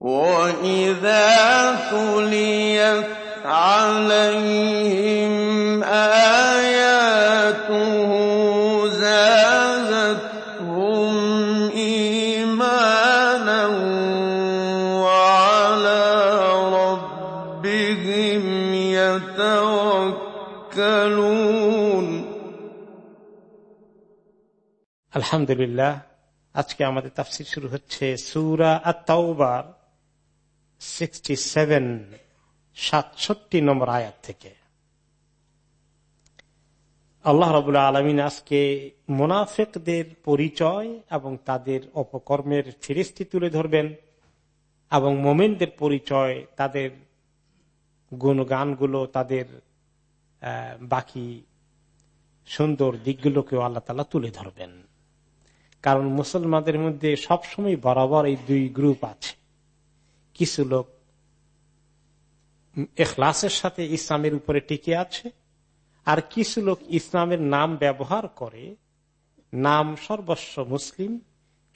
وَإِذَا تُلِيَتْ عَلَيْهِمْ آيَاتُهُ زَادَتْهُمْ إِيمَانًا وَعَلَىٰ رَبِّهِمْ يَتَوَكَّلُونَ আলহামদুলিল্লাহ আজকে আমাদের তাফসির শুরু হচ্ছে সুরা আত্মাউবার সাতষট্টি নম্বর আয়াত থেকে। আল্লাহ রবুল্লা আলমিন আজকে মোনাফেকদের পরিচয় এবং তাদের অপকর্মের ফিরিস্তি তুলে ধরবেন এবং মোমেনদের পরিচয়, তাদের গুণগানগুলো, তাদের বাকি সুন্দর দিকগুলোকেও আল্লাহ তালা তুলে ধরবেন। কারণ মুসলমানদের মধ্যে সবসময় বরাবর এই দুই গ্রুপ আছে। কিছু লোক এখলাসের সাথে ইসলামের উপরে টিকে আছে, আর কিছু লোক ইসলামের নাম ব্যবহার করে, নাম সর্বস্ব মুসলিম,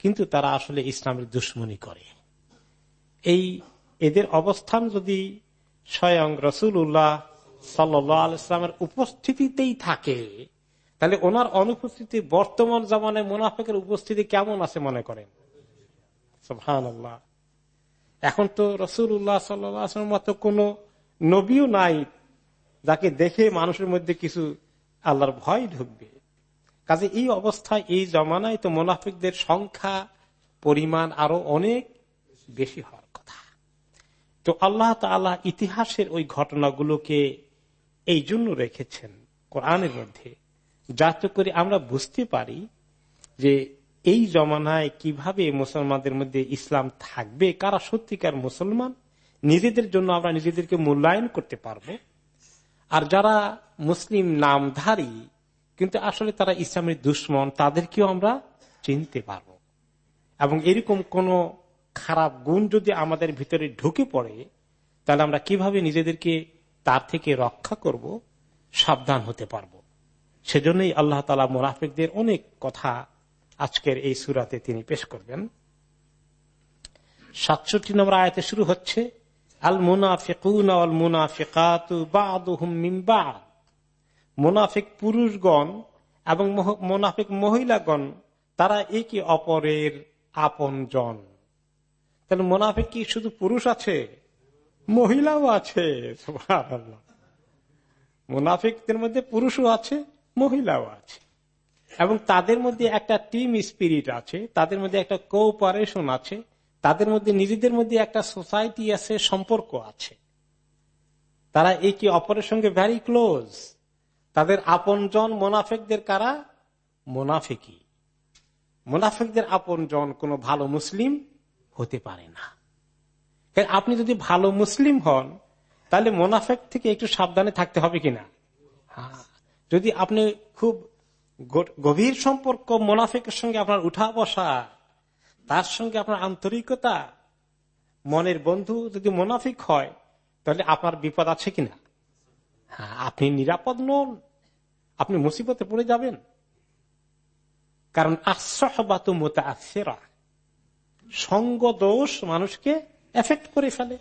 কিন্তু তারা আসলে ইসলামের দুশ্মনী করে। এই এদের অবস্থান যদি স্বয়ং রসুল উল্লাহ সাল্লামের উপস্থিতিতেই থাকে, তাহলে ওনার অনুপস্থিতি বর্তমান জামানায় মুনাফেকের উপস্থিতি কেমন আছে মনে করেন? আল্লাহ এখন তো রসুল উল্লাহ সাল্লামের মতো কোন নবীও নাই যাকে দেখে মানুষের মধ্যে কিছু আল্লাহর ভয় ঢুকবে। কাজে এই অবস্থায়, এই জমানায় তো মোনাফিকদের সংখ্যা, পরিমাণ আরও অনেক বেশি হওয়ার কথা। তো আল্লাহ তাল্লাহ ইতিহাসের ওই ঘটনাগুলোকে এই জন্য রেখেছেন কোরআনের মধ্যে, যাতে করে আমরা বুঝতে পারি যে এই জমানায় কীভাবে মুসলমানদের মধ্যে ইসলাম থাকবে, কারা সত্যিকার মুসলমান, নিজেদের জন্য আমরা নিজেদেরকে মূল্যায়ন করতে পারব। আর যারা মুসলিম নামধারী, কিন্তু আসলে তারা ইসলামের দুশ্মন, তাদেরকেও আমরা চিনতে পারব। এবং এরকম কোন খারাপ গুণ যদি আমাদের ভিতরে ঢুকে পড়ে, তাহলে আমরা কীভাবে নিজেদেরকে তার থেকে রক্ষা করব, সাবধান হতে পারব। সেজন্যই আল্লাহ তালা মুনাফিকদের অনেক কথা আজকের এই সুরাতে তিনি পেশ করবেন। সাতষট্টি নম্বর আয়তে শুরু হচ্ছে, আল মুনাফিকুন আল মুনাফিক পুরুষগণ এবং মুনাফিক মহিলাগণ, তারা একে অপরের আপন জন তাহলে মুনাফিক কি শুধু পুরুষ আছে? মহিলাও আছে মুনাফিকদের মধ্যে পুরুষও আছে, মহিলাও আছে। এবং তাদের মধ্যে একটা টিম স্পিরিট আছে, তাদের মধ্যে একটা কোঅপারেশন আছে, তাদের মধ্যে নিজেদের মধ্যে একটা সোসাইটি আছে, সম্পর্ক আছে। তারা একে অপরের সঙ্গে ভ্যারি ক্লোজ তাদের আপন জন মোনাফেকদের কারা? মোনাফেকি মোনাফেকদের আপন জন কোন ভালো মুসলিম হতে পারে না। আপনি যদি ভালো মুসলিম হন, তাহলে মোনাফেক থেকে একটু সাবধানে থাকতে হবে কিনা? হ্যাঁ। যদি আপনি খুব গভীর সম্পর্ক মোনাফিকের সঙ্গে আপনার উঠা বসা, তার সঙ্গে আপনার আন্তরিকতা, মনের বন্ধু যদি মোনাফিক হয়, তাহলে আপনার বিপদ আছে কিনা? হ্যাঁ আপনি নিরাপদ নন, আপনি মুসিবতে পড়ে যাবেন। কারণ আশ্রহবাত মোতাফেরা সঙ্গ দোষ মানুষকে এফেক্ট করে ফেলে।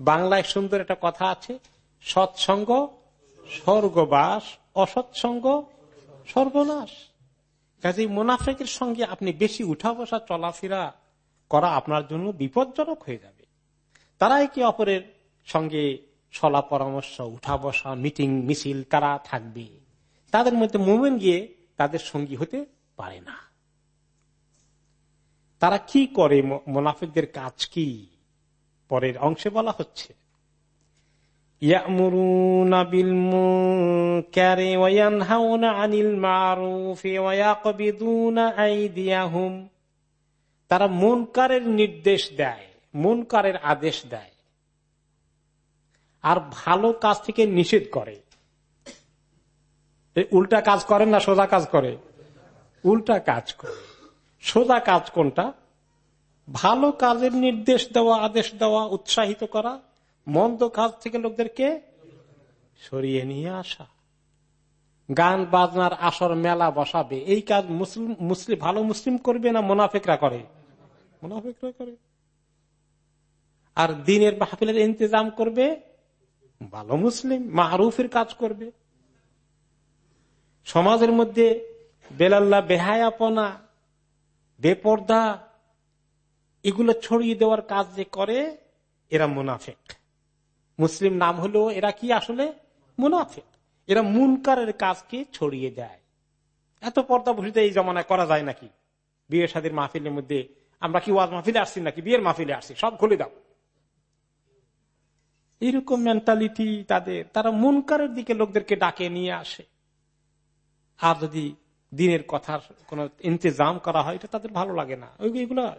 বাংলায় সুন্দর একটা কথা আছে, সৎসঙ্গ, স্বর্গবাস, অসৎসঙ্গ সর্বনাশ। কাজে মোনাফেকের সঙ্গে আপনি বেশি উঠা বসা, চলাফেরা করা আপনার জন্য বিপজ্জনক হয়ে যাবে। তারা একে অপরের সঙ্গে সলা পরামর্শ, উঠা বসা, মিটিং, মিছিল, তারা থাকবে। তাদের মধ্যে মুভমেন্ট গিয়ে তাদের সঙ্গী হতে পারে না। তারা কি করে? মোনাফিকদের কাজ কি? পরের অংশে বলা হচ্ছে। يأمرون بالمنكر وينهون عن المعروف ويقبضون أيديهم তারা মুনকারের নির্দেশ দেয় মুনকারের আদেশ দেয় আর ভালো কাজ থেকে নিষেধ করে উল্টা কাজ করেন না সোজা কাজ করে উল্টা কাজ করে সোজা কাজ কোনটা ভালো কাজের নির্দেশ দেওয়া আদেশ দেওয়া উৎসাহিত করা মন্দ কাজ থেকে লোকদেরকে সরিয়ে নিয়ে আসা। গান বাজনার আসর মেলা বসাবে। এই কাজ মুসলিম মুসলিম, ভালো মুসলিম করবে না মোনাফেকরা করে? মোনাফেকরা করে। আর দিনের মাহফিলের ইন্তজাম করবে? ভালো মুসলিম, মাহরুফের কাজ করবে। সমাজের মধ্যে বেলাল্লা, বেহায়াপনা, বেপর্দা, এগুলো ছড়িয়ে দেওয়ার কাজ যে করে, এরা মুনাফেক। মুসলিম নাম হলেও এরা কি আসলে? মুনাফেক। এরা মুনকারের কাজকে ছড়িয়ে দেয়। এত পর্দা বসিতে এই জমানায় করা যায় নাকি? বিয়ে সাদীর মাহফিলের মধ্যে আমরা কি ওয়াজ মাহফিলে আসছি নাকি? বিয়ের মাহফিলে আসছি। সব খুলে দাও। এরকম মেন্টালিটি তাদের। তারা মুনকারের দিকে লোকদেরকে ডাকে নিয়ে আসে। আর যদি দিনের কথার কোন ইন্তজাম করা হয়, এটা তাদের ভালো লাগে না। এগুলো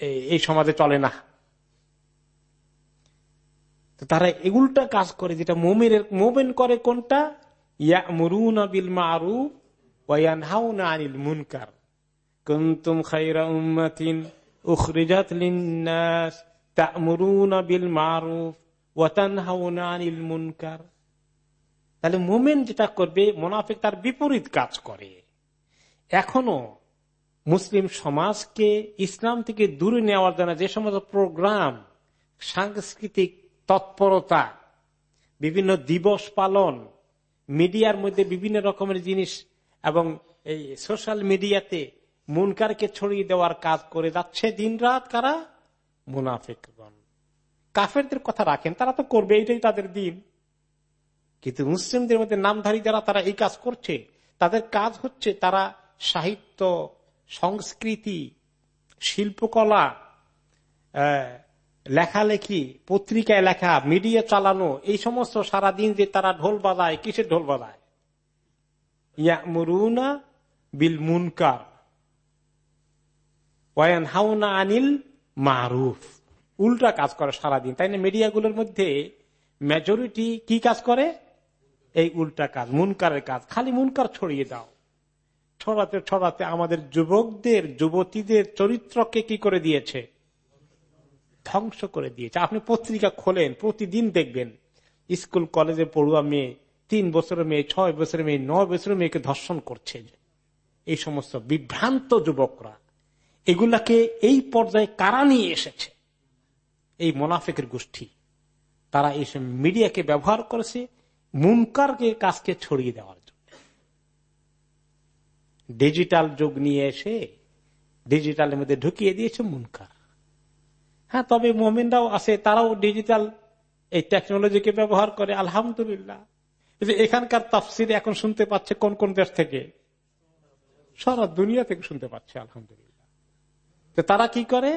এই সমাজে চলে না। তারা এগুলটা কাজ করে, যেটা মোমের মোমেন করে কোনটা? ইয়া মরুন বিল মারু আনিল মুনকার। কুনতুম খাইরা উম্মাতিন উখরিজাত লিন্নাস তা'মুরুনা বিল মারুফ ওয়া তানহাউনা আনিল মুনকার। তাহলে মোমেন যেটা করবে, মোনাফিক তার বিপরীত কাজ করে। এখনও মুসলিম সমাজকে ইসলাম থেকে দূরে নেওয়ার জন্য যে সমস্ত প্রোগ্রাম, সাংস্কৃতিক তৎপরতা, বিভিন্ন দিবস পালন, মিডিয়ার মধ্যে বিভিন্ন রকমের জিনিস এবং এই সোশ্যাল মিডিয়াতে মুনকারকে ছড়িয়ে দেওয়ার কাজ করে যাচ্ছে দিন রাত কারা? মুনাফিকগণ। কাফেরদের কথা রাখেন, তারা তো করবে, এটাই তাদের দিন। কিন্তু মুসলিমদের মধ্যে নামধারী যারা, তারা এই কাজ করছে। তাদের কাজ হচ্ছে তারা সাহিত্য, সংস্কৃতি, শিল্পকলা লেখালেখি পত্রিকায় লেখা, মিডিয়া চালানো, এই সমস্ত সারাদিন যে তারা ঢোল বাজায়, কিসের ঢোল বাজায়? ইয়া মুরুনা বিল মুনকার ওয়ান হাউনা আনিল মারুফ। উল্টা কাজ করে সারাদিন, তাই না? মিডিয়াগুলোর মধ্যে মেজরিটি কি কাজ করে? এই উল্টা কাজ, মুনকারের কাজ। খালি মুনকার ছড়িয়ে দাও। ছড়াতে ছড়াতে আমাদের যুবকদের, যুবতীদের চরিত্রকে কি করে দিয়েছে? ধ্বংস করে দিয়েছে। আপনি পত্রিকা খোলেন, প্রতিদিন দেখবেন, স্কুল, কলেজে পড়ুয়া মেয়ে, তিন বছরের মেয়ে, ছয় বছরের মেয়ে, নয় বছরের মেয়েকে ধর্ষণ করছে। এই সমস্ত বিভ্রান্ত যুবকরা, এগুলাকে এই পর্যায়ে কারা নিয়ে এসেছে? এই মোনাফেকের গোষ্ঠী, তারা এই মিডিয়াকে ব্যবহার করেছে মুনকারকে কাজকে ছড়িয়ে দেওয়ার জন্য। ডিজিটাল যুগ নিয়ে এসে, ডিজিটালের মধ্যে ঢুকিয়ে দিয়েছে মুনকার। হ্যাঁ তবে মোমিনরাও আছে, তারাও ডিজিটাল এই টেকনোলজিকে ব্যবহার করে, আলহামদুলিল্লাহ। যে এখানকার তাফসির এখন শুনতে পাচ্ছে কোন কোন দেশ থেকে? সারা দুনিয়া থেকে শুনতে পাচ্ছে, আলহামদুলিল্লাহ। তো তারা কি করে?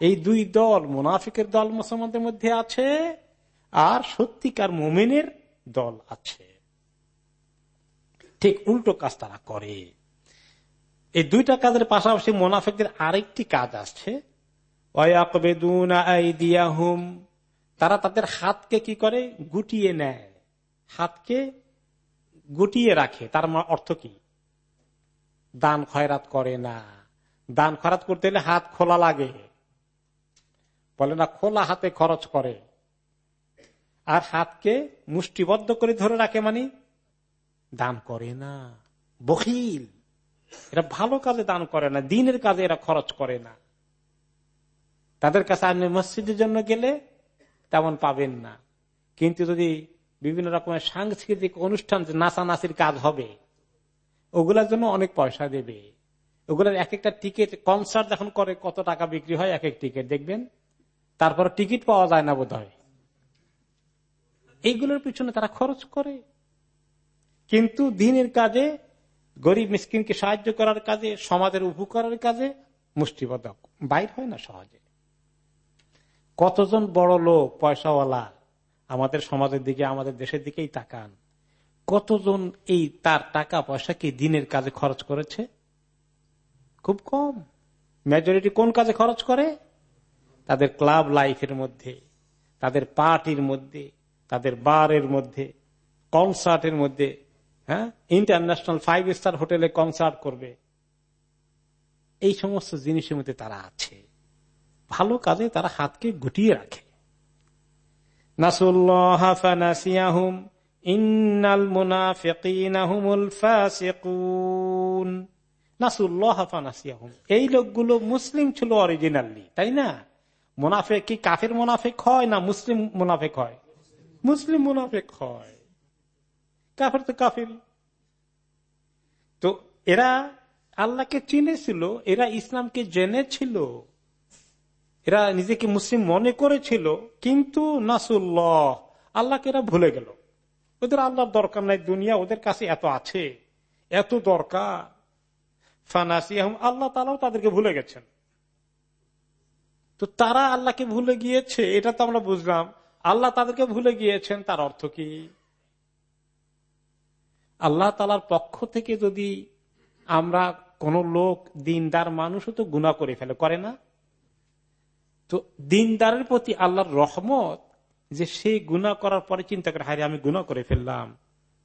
এই দুই দল মুনাফিকের দল, মুসলমানদের মধ্যে আছে, আর সত্যিকার মোমেনের দল আছে। ঠিক উল্টো কাজ তারা করে। এই দুইটা কাজের পাশাপাশি মোনাফিকদের আরেকটি কাজ আসছে। তারা তাদের হাতকে কি করে? গুটিয়ে নেয়। হাতকে গুটিয়ে রাখে। তার অর্থ কি? দান খয়রাত করে না। দান খয়রাত করতে হলে হাত খোলা লাগে। বলে না, খোলা হাতে খরচ করে। আর হাতকে মুষ্টিবদ্ধ করে ধরে রাখে মানে দান করে না। বকিল এরা ভালো কাজে দান করে না, দিনের কাজে এরা খরচ করে না। তাদের কাছে আপনি মসজিদের জন্য গেলে তেমন পাবেন না। কিন্তু যদি বিভিন্ন রকমের সাংস্কৃতিক অনুষ্ঠান, নাচানাচির কাজ হবে, ওগুলার জন্য অনেক পয়সা দেবে। ওগুলার এক একটা টিকিট কনসার্ট যখন করে, কত টাকা বিক্রি হয়, এক এক টিকিট, দেখবেন? তারপর টিকিট পাওয়া যায় না বোধ এইগুলোর পিছনে তারা খরচ করে। কিন্তু দিনের কাজে গরিব মিসকিনকে সাহায্য করার কাজে, সমাজের উপকারের কাজে মুষ্টিবদ্ধ বাইর হয় না সহজে। কতজন বড় লোক, পয়সাওয়ালা আমাদের সমাজের দিকে, আমাদের দেশের দিকেই তাকান। কতজন এই তার টাকা পয়সাকে দিনের কাজে খরচ করেছে? খুব কম। মেজরিটি কোন কাজে খরচ করে? তাদের ক্লাব লাইফের মধ্যে, তাদের পার্টির মধ্যে, তাদের বারের মধ্যে, কনসার্টের মধ্যে হ্যাঁ? ইন্টারন্যাশনাল ফাইভ স্টার হোটেলে কনসার্ট করবে। এই সমস্ত জিনিসের মধ্যে তারা আছে। ভালো কাজে তারা হাতকে গুটিয়ে রাখে। এই লোকগুলো মুসলিম ছিল অরিজিনালি তাই না? মুনাফেক কি কাফের মুনাফেক হয় না মুসলিম মুনাফেক হয়? মুসলিম মুনাফেক হয়। কাফের তো কাফের তো এরা আল্লাহকে চিনেছিল, এরা ইসলামকে জেনেছিল, এরা নিজেকে মুসলিম মনে করেছিল, কিন্তু নাসুল্লাহ, আল্লাহকে এরা ভুলে গেল। ওদের আল্লাহর দরকার নাই, দুনিয়া ওদের কাছে এত আছে, এত দরকার। ফানাসি আল্লাহ তালাও তাদেরকে ভুলে গেছেন। তো তারা আল্লাহকে ভুলে গিয়েছে, এটা তো আমরা বুঝলাম। আল্লাহ তাদেরকে ভুলে গিয়েছেন, তার অর্থ কি? আল্লাহ তালার পক্ষ থেকে যদি আমরা কোন লোক দিনদার মানুষও তো গুণা করে ফেলে, করে না? তো দিনদারের প্রতি আল্লাহর রহমত যে সে গুণা করার পরে চিন্তা করে হারে আমি গুণা করে ফেললাম।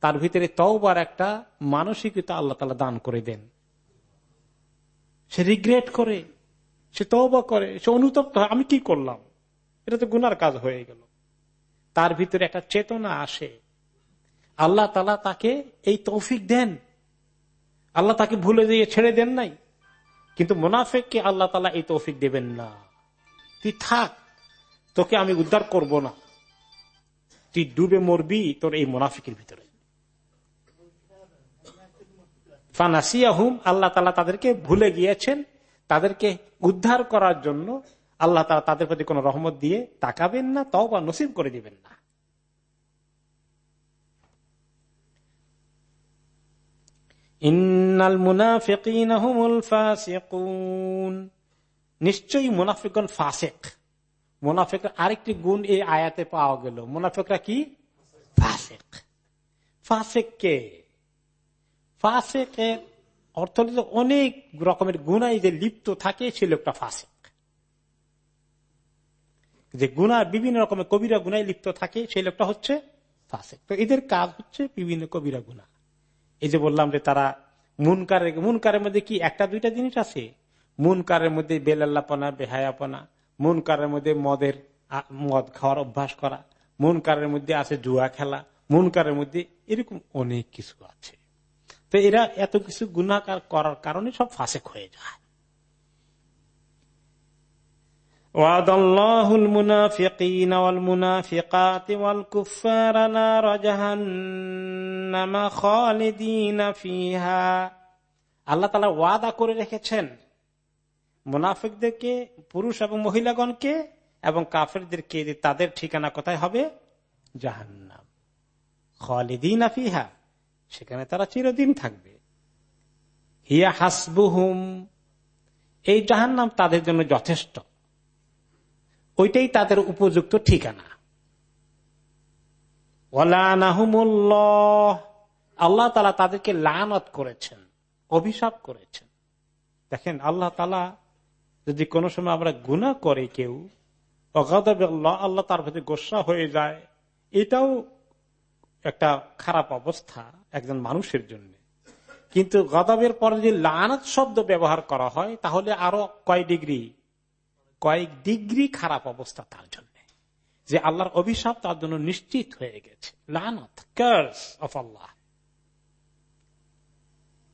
তার ভিতরে তওবার একটা মানসিকতা আল্লাহ তালা দান করে দেন। সে রিগ্রেট করে, সে তওবা করে, সে অনুতপ্ত হয়, আমি কি করলাম? এটা তো গুনার কাজ হয়ে গেল। তার ভিতরে একটা চেতনা আসে। আল্লাহ তালা তাকে এই তৌফিক দেন। আল্লাহ তাকে ভুলে দিয়ে ছেড়ে দেন নাই। কিন্তু মোনাফেককে আল্লাহ তালা এই তৌফিক দেবেন না। তুই থাক, তোকে আমি উদ্ধার করব না। তুই ডুবে মরবি তোর এই মোনাফিকের ভিতরে। ফানাসিয়া হুম আল্লাহ তালা তাদেরকে ভুলে গিয়েছেন। তাদেরকে উদ্ধার করার জন্য আল্লাহ তালা তাদের প্রতি কোন রহমত দিয়ে তাকাবেন না তাও বা নসিব করে দিবেন না। ইন্নাল মুনাফিকিন নিশ্চয়ই মুনাফিকন ফাসেক। মুনাফিক আরেকটি গুণ এই আয়াতে পাওয়া গেল। মুনাফিকরা কি? ফাসেক। ফাসেক কে? ফাসেকের অর্থনীতি অনেক রকমের গুণাই যে লিপ্ত থাকে, সে লোকটা ফাসেক। যে গুণা বিভিন্ন রকমের কবিরা গুণায় লিপ্ত থাকে সেই লোকটা হচ্ছে ফাসেক। তো এদের কাজ হচ্ছে বিভিন্ন কবিরা গুণা। এই যে বললাম যে তারা মুনকারের মুনকারের মধ্যে কি একটা, দুইটা জিনিস আছে? মুনকারের মধ্যে বেলাল্লাপনা, বেহায়াপনা, মুনকারের মধ্যে মদের মদ খাওয়ার অভ্যাস করা, মুনকারের মধ্যে আছে জুয়া খেলা, মুনকারের মধ্যে এরকম অনেক কিছু আছে। তো এরা এত কিছু গুণাকার করার কারণে সব ফাঁসেক হয়ে যায়। وعد الله المنافقين والمنافقات والكفار نار جهنم خالدين فيها আল্লাহ তালা ওয়াদা করে রেখেছেন মুনাফিকদেরকে পুরুষ এবং মহিলাগণকে এবং কাফেরদেরকে তাদের ঠিকানা কোথায় হবে জাহান্নাম খালিদিন ফিহা সেখানে তারা চিরদিন থাকবে হিয়া হাসবুহুম এই জাহান্নাম তাদের জন্য যথেষ্ট ওইটাই তাদের উপযুক্ত ঠিকানা। আল্লাহ তালা তাদেরকে লানত করেছেন, অভিশাপ করেছেন। দেখেন, আল্লাহ তালা যদি কোন সময় আমরা গুণা করে কেউ আল্লাহ তার প্রতি গোসা হয়ে যায়, এটাও একটা খারাপ অবস্থা একজন মানুষের জন্য। কিন্তু গদবের পরে যদি লানত শব্দ ব্যবহার করা হয়, তাহলে আরও কয় ডিগ্রি কয়েক ডিগ্রি খারাপ অবস্থা তার জন্য। যে আল্লাহর অভিশাপ তার জন্য নিশ্চিত হয়ে গেছে।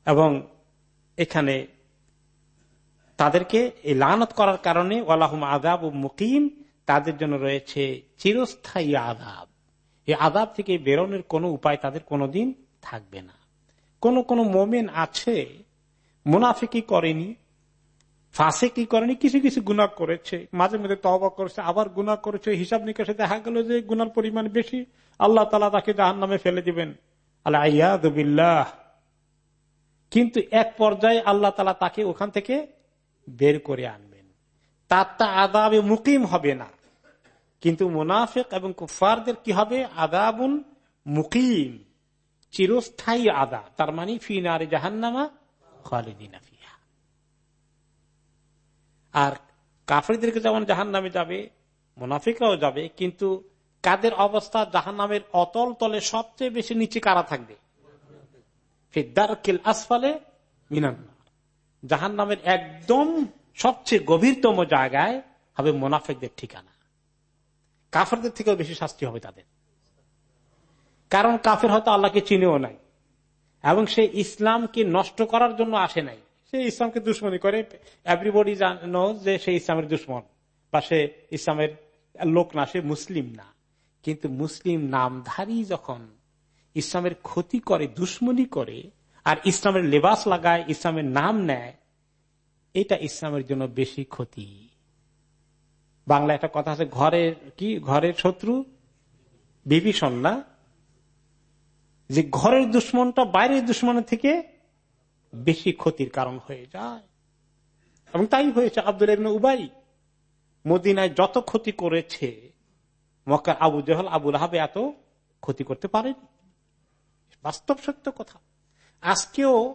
এবং এখানে তাদেরকে এই লানত করার কারণে ওয়ালাহুম আদাব ও মুকিম, তাদের জন্য রয়েছে চিরস্থায়ী আদাব এই আদাব থেকে বেরোনোর কোনো উপায় তাদের কোনোদিন থাকবে না। কোন কোন মোমেন আছে মুনাফিকি করেনি ফাঁসে কি করেনি? কিছু কিছু গুণা করেছে। মাঝে মধ্যে তহবা করেছে, আবার গুণা করেছে। হিসাব নিকাশে দেখা গেল যে গুনার পরিমাণ বেশি। আল্লাহ তালা তাকে জাহান নামে ফেলে দিবেন। আল্লাহ কিন্তু এক পর্যায়ে আল্লাহ তালা তাকে ওখান থেকে বের করে আনবেন। তার তা আদাবে মুকিম হবে না। কিন্তু মুনাফিক এবং কুফারদের কি হবে? আদাবুন মুকিম। চিরস্থায়ী আদা তার মানে ফিনারে জাহান্নামা খালিদিনা ফিহা। আর কাফরিদেরকে যেমন জাহান নামে যাবে, মুনাফিকরাও যাবে, কিন্তু কাদের অবস্থা? জাহান নামের অতল তলে সবচেয়ে বেশি নিচে কারা থাকবে? আসফালে মিনান্না জাহান নামের একদম সবচেয়ে গভীরতম জায়গায় হবে মোনাফেকদের ঠিকানা। কাফেরদের থেকেও বেশি শাস্তি হবে তাদের। কারণ কাফের হয়তো আল্লাহকে চিনেও নাই, এবং সে ইসলামকে নষ্ট করার জন্য আসে নাই। সে ইসলামকে দুশ্মনী করে। এভরিবডি জানো যে সে ইসলামের দুশ্মন বা সে ইসলামের লোক না, সে মুসলিম না। কিন্তু মুসলিম নামধারী যখন ইসলামের ক্ষতি করে, দুশ্মনী করে, আর ইসলামের লেবাস লাগায়, ইসলামের নাম নেয়, এটা ইসলামের জন্য বেশি ক্ষতি। বাংলা একটা কথা আছে, ঘরের কি? ঘরের শত্রু? বিভীষণ না? যে ঘরের দুশ্মনটা বাইরের দুশ্মনের থেকে বেশি ক্ষতির কারণ হয়ে যায়। এবং তাই হয়েছে আব্দুল ইবনে উবাই। মদিনায় যত ক্ষতি করেছে মক্কা আবু জহল আবুল আহাবে এত ক্ষতি করতে পারেনি। বাস্তব সত্য কথা। আজকেও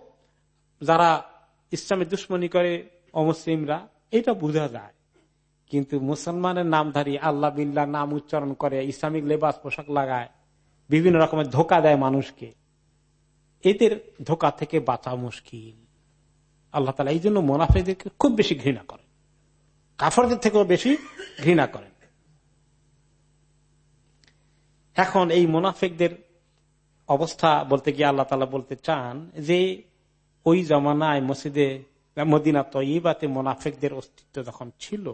যারা ইসলামের দুশ্মনী করে অমুসলিমরা, এটা বোঝা যায়। কিন্তু মুসলমানের নামধারী আল্লাহ বিল্লাহ নাম উচ্চারণ করে, ইসলামিক লেবাস পোশাক লাগায়, বিভিন্ন রকমের ধোকা দেয় মানুষকে। এদের ধোকা থেকে বাঁচা মুশকিল। আল্লাহ তালা এই জন্য মোনাফেদেরকে খুব বেশি ঘৃণা করেন। কাফরদের থেকেও বেশি ঘৃণা করেন। এখন এই মোনাফেকদের অবস্থা বলতে গিয়ে আল্লাহ তালা বলতে চান যে, ওই জমানায় মসজিদে, মদিনা তৈবাতে মোনাফেকদের অস্তিত্ব যখন ছিল,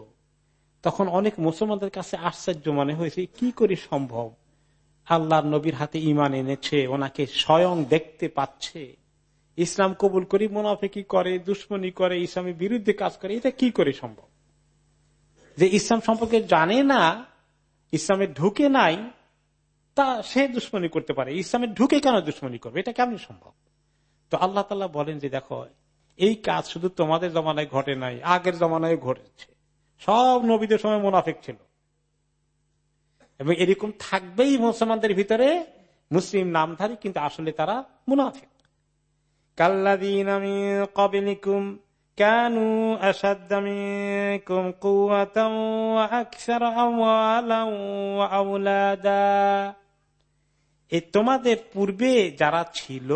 তখন অনেক মুসলমানদের কাছে আশ্চর্য মনে হয়েছে, কি করে সম্ভব? আল্লাহর নবীর হাতে ইমান এনেছে, ওনাকে স্বয়ং দেখতে পাচ্ছে। ইসলাম কবুল করি মোনাফেকি করে, দুশ্মনী করে, ইসলামের বিরুদ্ধে কাজ করে, এটা কি করে সম্ভব? যে ইসলাম সম্পর্কে জানে না, ইসলামে ঢুকে নাই, তা সে দুশ্মনী করতে পারে। ইসলামে ঢুকে কেন দুশ্মনী করবে? এটা কেমন সম্ভব? তো আল্লাহ তাল্লাহ বলেন যে, দেখো, এই কাজ শুধু তোমাদের জমানায় ঘটে নাই, আগের জমানায় ঘটেছে। সব নবীদের সময় মুনাফিক ছিল। এবং এরকম থাকবেই মুসলমানদের ভিতরে মুসলিম নামধারী, কিন্তু আসলে তারা কাল্লাদিন আমি তোমাদের পূর্বে যারা ছিল,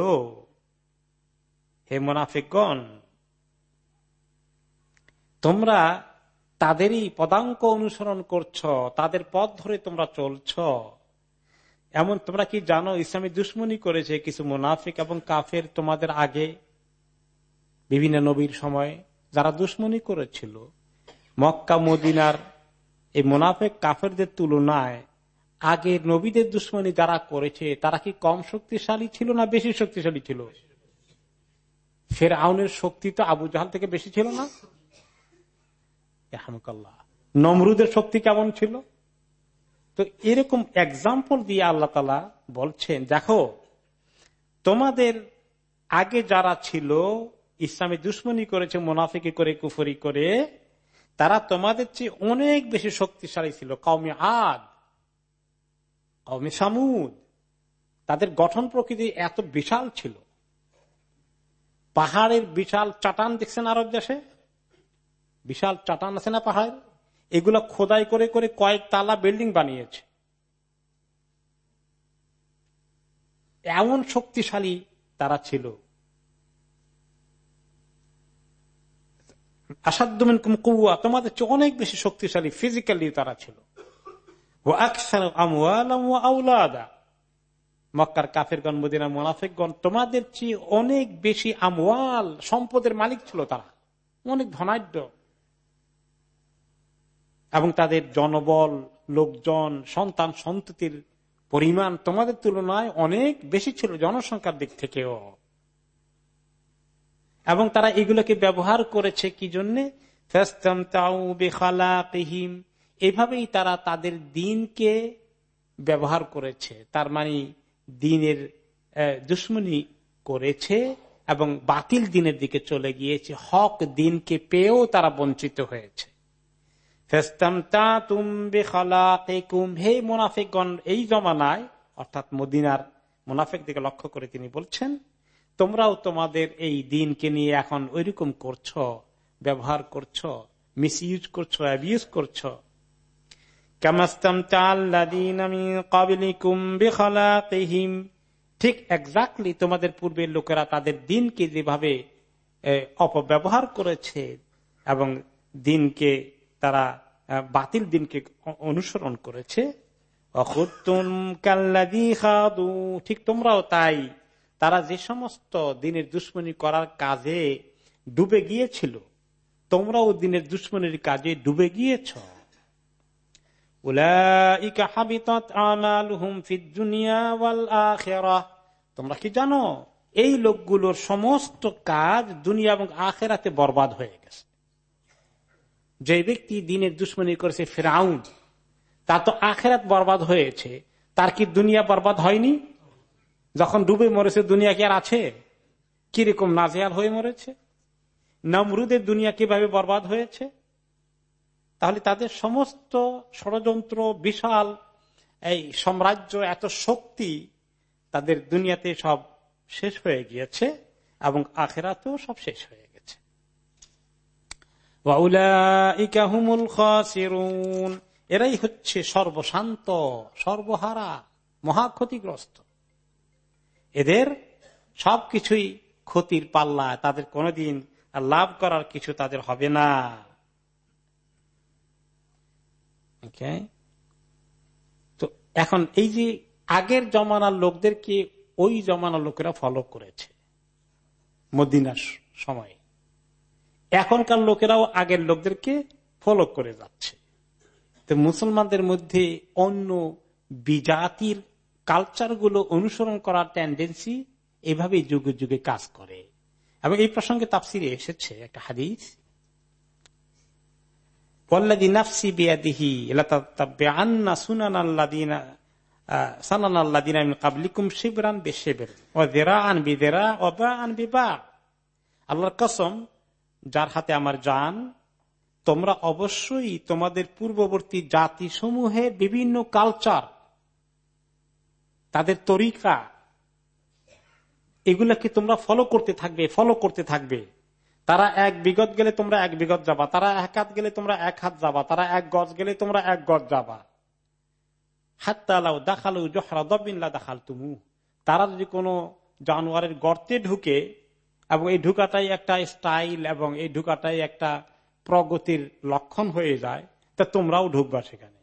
হে মোনাফিকগণ, তোমরা তাদেরই পদাঙ্ক অনুসরণ করছ, তাদের পথ ধরে তোমরা চলছ। এমন তোমরা কি জানো, ইসলামী দুশ্মনী করেছে কিছু মুনাফিক এবং কাফের তোমাদের আগে? বিভিন্ন নবীর সময় যারা দুশ্মনী করেছিল। মক্কা, মদিনার এই মুনাফেক কাফেরদের তুলনায় আগে নবীদের দুশ্মনী যারা করেছে, তারা কি কম শক্তিশালী ছিল না বেশি শক্তিশালী ছিল? ফের আউনের শক্তি তো আবু জাহাল থেকে বেশি ছিল না? নমরুদের শক্তি কেমন ছিল? তো এরকম এক্সাম্পল দিয়ে আল্লাহ তালা বলছেন দেখো তোমাদের আগে যারা ছিল ইসলামী দুশ্মনী করেছে মোনাফিকি করে কুফরি করে তারা তোমাদের চেয়ে অনেক বেশি শক্তিশালী ছিল। কৌমি আদ কৌমি সামুদ তাদের গঠন প্রকৃতি এত বিশাল ছিল। পাহাড়ের বিশাল চাটান দেখছেন আরব দেশে? বিশাল চাটান আছে না পাহাড়? এগুলো খোদাই করে করে কয়েক তালা বিল্ডিং বানিয়েছে। এমন শক্তিশালী তারা ছিল। আসাদ্দমিন কুয়া তোমাদের চেয়ে অনেক বেশি শক্তিশালী ফিজিক্যালি তারা ছিল। মক্কার কাফেরগণ মদিনা মোনাফেকগণ, তোমাদের চেয়ে অনেক বেশি আমওয়াল সম্পদের মালিক ছিল তারা। অনেক ধনাঢ্য। এবং তাদের জনবল, লোকজন, সন্তান, সন্ততির পরিমাণ তোমাদের তুলনায় অনেক বেশি ছিল জনসংখ্যার দিক থেকেও। এবং তারা এগুলোকে ব্যবহার করেছে কি জন্যে? এভাবেই তারা তাদের দিনকে ব্যবহার করেছে। তার মানে দিনের দুশ্মনী করেছে এবং বাতিল দিনের দিকে চলে গিয়েছে। হক দিনকে পেয়েও তারা বঞ্চিত হয়েছে। হে মোনাফেকগণ, এই জমানায়, অর্থাৎ মদিনার দিকে লক্ষ্য করে তিনি বলছেন, তোমরাও তোমাদের এই দিনকে নিয়ে এখন ওইরকম করছ, ব্যবহার করছ মিস ইউজ করছ। করছ ঠিক এক্সাক্টলি তোমাদের পূর্বের লোকেরা তাদের দিনকে যেভাবে অপব্যবহার করেছে এবং দিনকে তারা বাতিল দিনকে অনুসরণ করেছে। ঠিক তোমরাও তাই। তারা যে সমস্ত দিনের দুশ্মনী করার কাজে ডুবে গিয়েছিল, তোমরাও দিনের দুশ্মনের কাজে ডুবে গিয়েছ। তোমরা কি জানো, এই লোকগুলোর সমস্ত কাজ দুনিয়া এবং আখেরাতে বরবাদ হয়ে গেছে। যে ব্যক্তি দিনের দুশ্মনী করেছে ফেরাউন তার তো আখেরাত বরবাদ হয়েছে। তার কি দুনিয়া বরবাদ হয়নি? যখন ডুবে মরেছে, দুনিয়া কি আর আছে? কীরকম নাজেয়াল হয়ে মরেছে? নমরুদের দুনিয়া কীভাবে বরবাদ হয়েছে? তাহলে তাদের সমস্ত ষড়যন্ত্র, বিশাল এই সাম্রাজ্য, এত শক্তি তাদের দুনিয়াতে সব শেষ হয়ে গিয়েছে এবং আখেরাতেও সব শেষ হয়ে এরাই হচ্ছে সর্বশান্ত, সর্বহারা মহা ক্ষতিগ্রস্ত এদের সবকিছুই ক্ষতির পাল্লা, তাদের কোনদিন লাভ করার কিছু তাদের হবে না। তো এখন এই যে আগের জমানার লোকদেরকে ওই জমানার লোকেরা ফলো করেছে। মদিনার সময়। এখনকার লোকেরাও আগের লোকদেরকে ফলো করে যাচ্ছে। তো মুসলমানদের মধ্যে অন্য বিজাতির কালচারগুলো অনুসরণ করার টেন্ডেন্সি এভাবে যুগে যুগে কাজ করে। এবং এই প্রসঙ্গে তাপসিরে এসেছে একটা হাদিস। পল্লাদি আল্লাহর কসম যার হাতে আমার যান, তোমরা অবশ্যই তোমাদের পূর্ববর্তী জাতি সমূহে বিভিন্ন কালচার তাদের তরিকা, এগুলাকে তোমরা ফলো করতে থাকবে ফলো করতে থাকবে। তারা এক বিগত গেলে তোমরা এক বিগত যাবা, তারা এক হাত গেলে তোমরা এক হাত যাবা, তারা এক গজ গেলে তোমরা এক গজ যাবা। হাত্তালাও দেখাল জহরা দবিল্লা দেখাল তুমু তারা যদি কোনো জানোয়ারের গর্তে ঢুকে এবং এই ঢুকাটাই একটা স্টাইল এবং এই ঢুকাটাই একটা প্রগতির লক্ষণ হয়ে যায়, তা তোমরাও ঢুকবা সেখানে।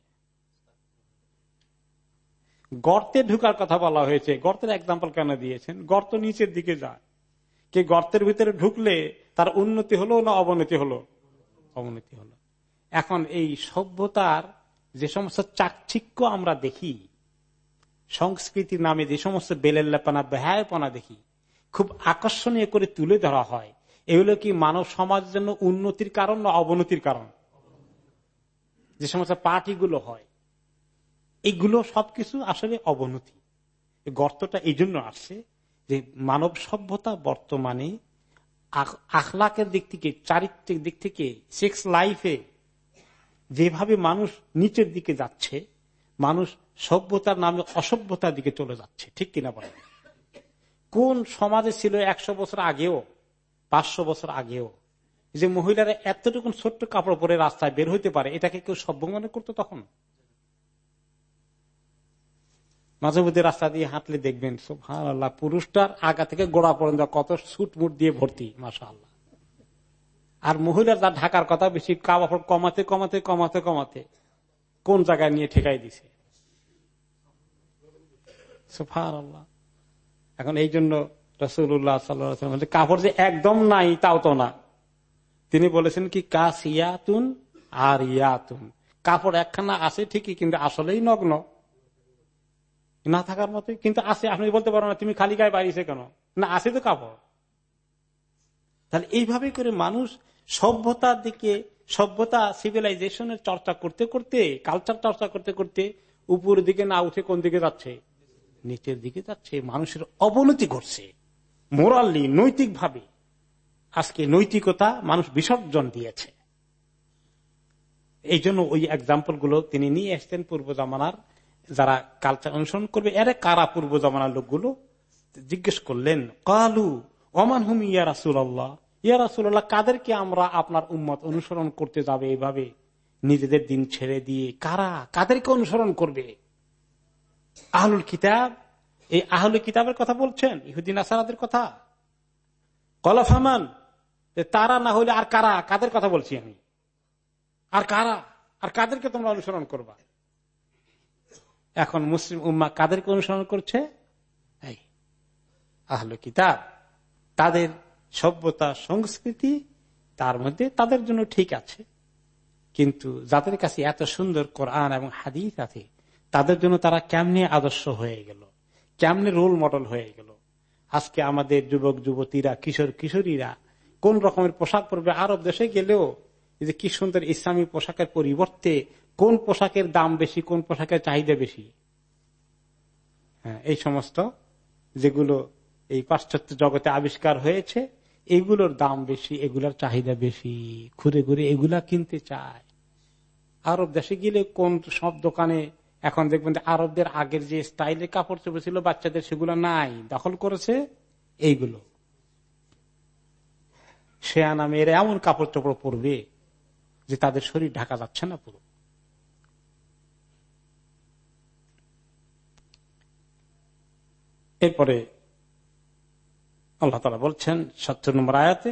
গর্তে ঢুকার কথা বলা হয়েছে। গর্তের এক্সাম্পল কেন দিয়েছেন? গর্ত নিচের দিকে যায়। কে গর্তের ভিতরে ঢুকলে তার উন্নতি হলো না অবনতি হলো? অবনতি হলো। এখন এই সভ্যতার যে সমস্ত চাকচিক্য আমরা দেখি, সংস্কৃতির নামে যে সমস্ত বেলেল্লাপনা, বেহায়পনা দেখি খুব আকর্ষণীয় করে তুলে ধরা হয়। এগুলো কি মানব সমাজের জন্য উন্নতির কারণ না অবনতির কারণ। যে সমস্ত পার্টিগুলো হয়, এগুলো সবকিছু আসলে অবনতি। গর্তটা এই জন্য আসছে যে মানব সভ্যতা বর্তমানে আখলাকের দিক থেকে, চারিত্রিক দিক থেকে সেক্স লাইফে যেভাবে মানুষ নিচের দিকে যাচ্ছে, মানুষ সভ্যতার নামে অসভ্যতার দিকে চলে যাচ্ছে, ঠিক কিনা বলেন? কোন সমাজে ছিল একশো বছর আগেও, পাঁচশো বছর আগেও? যে মহিলারা এতটুকু ছোট্ট কাপড় পরে রাস্তায় বের হইতে পারে, এটাকে কেউ সভ্য মনে করতো তখন? মাঝে মধ্যে রাস্তা দিয়ে হাঁটলে দেখবেন আল্লাহ পুরুষটার আগা থেকে গোড়া পর্যন্ত কত সুট মুট দিয়ে ভর্তি মাসা আল্লাহ আর মহিলার যা ঢাকার কথা, বেশি কাপড় কমাতে কমাতে কমাতে কমাতে, কোন জায়গায় নিয়ে ঠেকাই দিছে? আল্লাহ এখন এই জন্য রসুল্লাহ সাল্লাহ কাপড় যে একদম নাই, তাও তো না। তিনি বলেছেন কি কাস ইয়াতুন আর ইয়াতুন কাপড় একখানা আছে ঠিকই, কিন্তু আসলেই নগ্ন। না থাকার মতো কিন্তু আছে, আপনি বলতে পারো না, তুমি খালি গায়ে বাড়িছে কেন? না, আছে তো কাপড় তাহলে এইভাবে করে মানুষ সভ্যতার দিকে, সভ্যতা সিভিলাইজেশনের চর্চা করতে করতে কালচার চর্চা করতে করতে, উপরের দিকে না উঠে কোন দিকে যাচ্ছে? নিচের দিকে যাচ্ছে মানুষের অবনতি ঘটছে। মোরাল্লি নৈতিক ভাবে আজকে নৈতিকতা মানুষ বিসর্জন দিয়েছে। এই জন্য ওই এক্সাম্পলগুলো তিনি নিয়ে এসছেন পূর্ব জামানার। যারা কালচার অনুসরণ করবে, এর কারা পূর্ব জমানার লোকগুলো? জিজ্ঞেস করলেন, কালু, ওমান হুম ইয়া রাসুল্লাহ ইয়া রাসুল্লাহ কাদেরকে আমরা আপনার উম্মত অনুসরণ করতে যাবে এভাবে? নিজেদের দিন ছেড়ে দিয়ে কারা? কাদেরকে অনুসরণ করবে? আহলুল কিতাব, এই আহলুল কিতাবের কথা বলছেন? ইহুদিন আসারাদের কথা? কলাফামান তারা না হলে আর কারা? কাদের কথা বলছি আমি? আর কারা? আর কাদেরকে তোমরা অনুসরণ করবা? এখন মুসলিম উম্মা কাদেরকে অনুসরণ করছে? আহল কিতাব। তাদের সভ্যতা, সংস্কৃতি তার মধ্যে তাদের জন্য ঠিক আছে। কিন্তু যাদের কাছে এত সুন্দর কোরআন এবং হাদিস আছে তাদের জন্য তারা কেমনে আদর্শ হয়ে গেল? কেমনে রোল মডেল হয়ে গেল? আজকে আমাদের যুবক, যুবতীরা, কিশোর, কিশোরীরা কোন রকমের পোশাক পরবে? আরব দেশে গেলেও যে কি সুন্দর ইসলামী পোশাকের পরিবর্তে কোন পোশাকের দাম বেশি, কোন পোশাকের চাহিদা বেশি? হ্যাঁ এই সমস্ত যেগুলো এই পাশ্চাত্য জগতে আবিষ্কার হয়েছে, এগুলোর দাম বেশি, এগুলোর চাহিদা বেশি। ঘুরে ঘুরে এগুলা কিনতে চায়। আরব দেশে গেলে কোন সব দোকানে এখন দেখবেন আরবদের আগের যে স্টাইলের কাপড় চোপড় ছিল, বাচ্চাদের সেগুলো নাই, দখল করেছে এইগুলো। আনা মেয়েরা এমন কাপড় চোপড় পরবে যে তাদের শরীর ঢাকা যাচ্ছে না পুরো। এরপরে আল্লাহ তালা বলছেন সত্তর নম্বর আয়াতে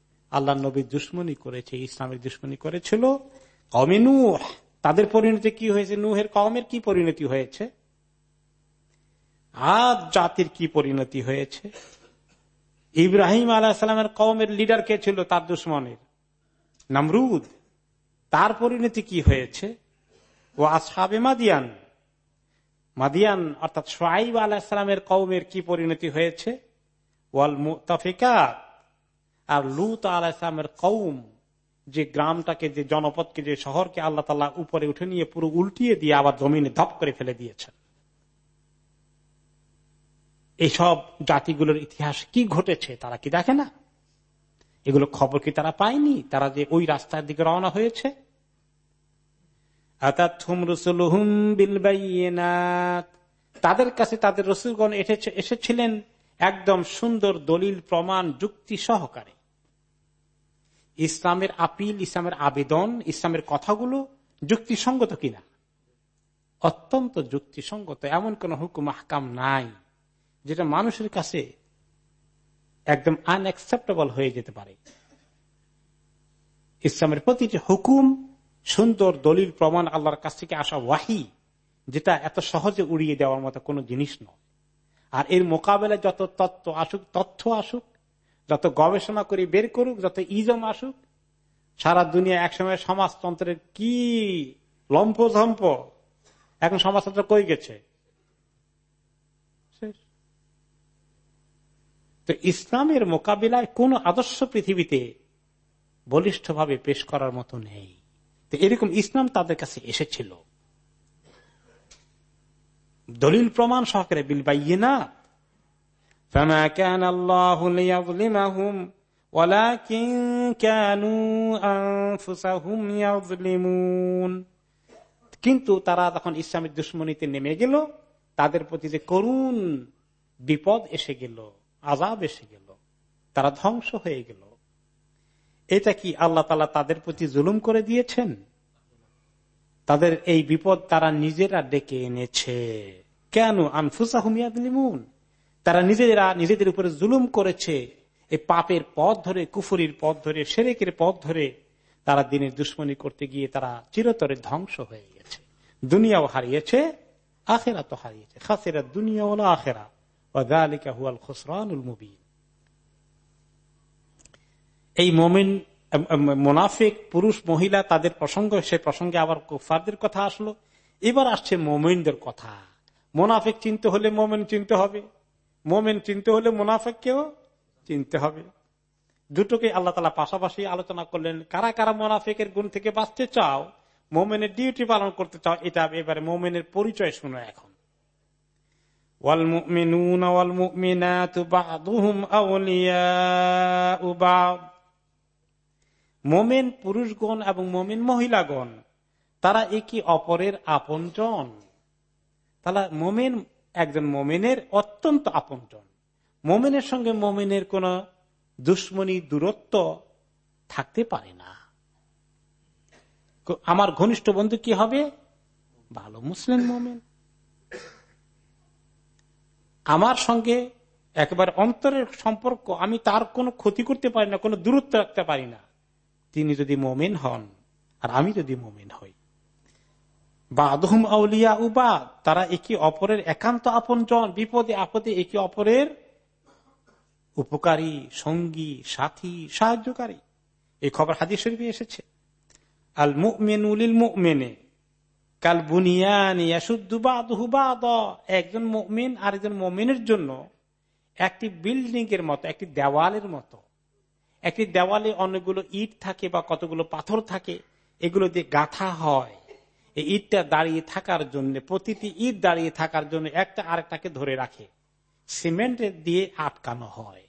আল্লাহ নবী দুশ্মনী করেছে, ইসলামের দুশ্মনী করেছিল। কমে নুহ, তাদের পরিণতি কি হয়েছে? নুহের কমের কি পরিণতি হয়েছে? আজ জাতির কি পরিণতি হয়েছে? ইব্রাহিম আলাহামের কমের লিডার কে ছিল? তার দুশ্মনের। নামরুদ, তার পরিণতি কি হয়েছে? ও আসহাবে মাদিয়ান মাদিয়ান অর্থাৎ সোয়াইব আলাহিসামের কৌমের কি পরিণতি হয়েছে? ওয়াল মুতাফিকা আর লুত আলাহিসামের কৌম যে গ্রামটাকে, যে জনপদকে, যে শহরকে আল্লাহ তালা উপরে উঠে নিয়ে পুরো উল্টিয়ে দিয়ে আবার জমিনে ধপ করে ফেলে দিয়েছেন। এইসব জাতিগুলোর ইতিহাস কি ঘটেছে তারা কি দেখে না? এগুলো খবর কি তারা পায়নি? তারা যে ওই রাস্তার দিকে রওনা হয়েছে? তাদের কাছে তাদের রসুলগণ এসেছিলেন একদম সুন্দর দলিল, প্রমাণ, যুক্তি সহকারে। ইসলামের আপিল, ইসলামের আবেদন, ইসলামের কথাগুলো যুক্তিসঙ্গত কিনা? অত্যন্ত যুক্তিসঙ্গত, এমন কোন হুকুম, আহকাম নাই, যেটা মানুষের কাছে একদম আনএক্সেপ্টেবল হয়ে যেতে পারে। ইসলামের প্রতিটি হুকুম, সুন্দর দলিল, প্রমাণ আল্লাহর কাছ থেকে আসা ওয়াহি, যেটা এত সহজে উড়িয়ে দেওয়ার মতো কোনো জিনিস নয়। আর এর মোকাবেলায় যত তত্ত্ব আসুক, তথ্য আসুক যত গবেষণা করে বের করুক, যত ইজম আসুক, সারা দুনিয়া একসময় সমাজতন্ত্রের কি লম্প ঝম্প এখন সমাজতন্ত্র কই গেছে? তো ইসলামের মোকাবিলায় কোন আদর্শ পৃথিবীতে বলিষ্ঠভাবে পেশ করার মতো নেই। তো এরকম ইসলাম তাদের কাছে এসেছিল। দলিল প্রমাণ সহকারে বিল বাইয়ে না فما كان الله ليظلمهم ولكن كانوا أنفسهم يظلمون কিন্তু তারা তখন ইসলামের দুশ্মনীতে নেমে গেল তাদের প্রতি যে করুণ বিপদ এসে গেল আজাব এসে গেল তারা ধ্বংস হয়ে গেল এটা কি আল্লাহ তালা তাদের প্রতি জুলুম করে দিয়েছেন তাদের এই বিপদ তারা নিজেরা ডেকে এনেছে কেন আনফুসাহুমিয়াদলিমুন তারা নিজেরা নিজেদের উপরে জুলুম করেছে। এই পাপের পথ ধরে, কুফুরির পথ ধরে, সেরেকের পথ ধরে তারা দিনের দুশ্মনী করতে গিয়ে তারা চিরতরে ধ্বংস হয়ে গেছে। দুনিয়াও হারিয়েছে আখেরা তো হারিয়েছে। খাসেরা দুনিয়া হলো আখেরা। হুয়াল খসরানুল মুবিন। এই মোমিন মোনাফিক, পুরুষ, মহিলা তাদের প্রসঙ্গ, সে প্রসঙ্গে আবার কুফারদের কথা আসলো। এবার আসছে মোমিনদের কথা। মোনাফিক চিনতে হলে মোমেন চিনতে হবে। মোমেন চিনতে হলে মোনাফেককেও চিনতে হবে। দুটোকে আল্লাহ তালা পাশাপাশি আলোচনা করলেন, কারা কারা মোনাফেকের গুণ থেকে বাঁচতে চাও, মোমেনের ডিউটি পালন করতে চাও, এটা এবারে মোমেনের পরিচয় শুনো এখন। মোমেন পুরুষগণ এবং মোমেন মহিলাগণ, তারা একই অপরের আপনজন। তাহলে মোমেন একজন মোমেনের অত্যন্ত আপনজন। মোমেনের সঙ্গে মোমেনের কোন দুশ্মনী, দূরত্ব থাকতে পারে না। আমার ঘনিষ্ঠ বন্ধু কি হবে? ভালো মুসলিম মোমেন। আমার সঙ্গে একেবারে অন্তরের সম্পর্ক আমি তার কোনো ক্ষতি করতে পারি না, কোনো দূরত্ব রাখতে পারি না। তিনি যদি মোমেন হন, আর আমি যদি মোমেন হই বা আদহুম আউলিয়া উবা, তারা একে অপরের একান্ত আপন জন বিপদে আপদে একে অপরের উপকারী, সঙ্গী, সাথী, সাহায্যকারী। এই খবর হাদিস শরীফে এসেছে। আল মুমিনুলিল মুমিনে, কাল বুনিয়ানি একজন মুমিন আর একজন মুমিনের জন্য একটি বিল্ডিং এর মতো, একটি দেওয়ালের মতো। একটি দেওয়ালে অনেকগুলো ইট থাকে বা কতগুলো পাথর থাকে, এগুলো দিয়ে গাথা হয়। এই ইটটা দাঁড়িয়ে থাকার জন্য, প্রতিটি ইট দাঁড়িয়ে থাকার জন্য একটা আরেকটাকে ধরে রাখে। সিমেন্ট দিয়ে আটকানো হয়।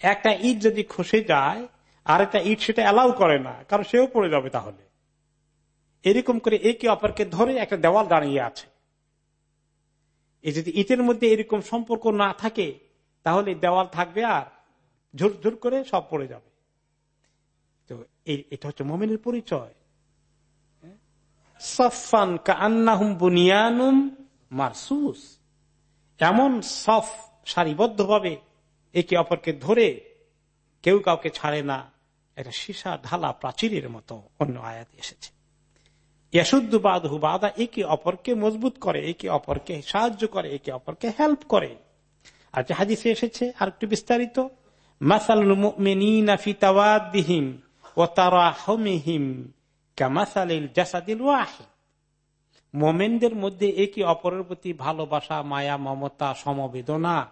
একটা ইট যদি খসে যায়, আরেকটা ইট সেটা অ্যালাউ করে না, কারণ সেও পড়ে যাবে তাহলে। এরকম করে একে অপরকে ধরে একটা দেওয়াল দাঁড়িয়ে আছে। এই যদি ইটের মধ্যে এরকম সম্পর্ক না থাকে, তাহলে দেওয়াল থাকবে আর ঝুর ঝুর করে সব পড়ে যাবে। তো এটা হচ্ছে মোমিনের পরিচয়। সফান কান্নাহুম বুনিয়ানুম মারসুস। এমন সফ সারিবদ্ধ ভাবে একে অপরকে ধরে কেউ কাউকে ছাড়ে না। একটা সীসা ঢালা প্রাচীরের মতো অন্য আয়াত এসেছে। একে অপরকে মজবুত করে, একে অপরকে সাহায্য করে, একে অপরকে হেল্প করে। আর যে হাদিসে এসেছে আর একটু বিস্তারিত মাসাল ফিতাওয়াদিহিম ও তারা হমিহিম কামাসালিল মোমেনদের মধ্যে একে অপরের প্রতি ভালোবাসা, মায়া, মমতা, সমবেদনা,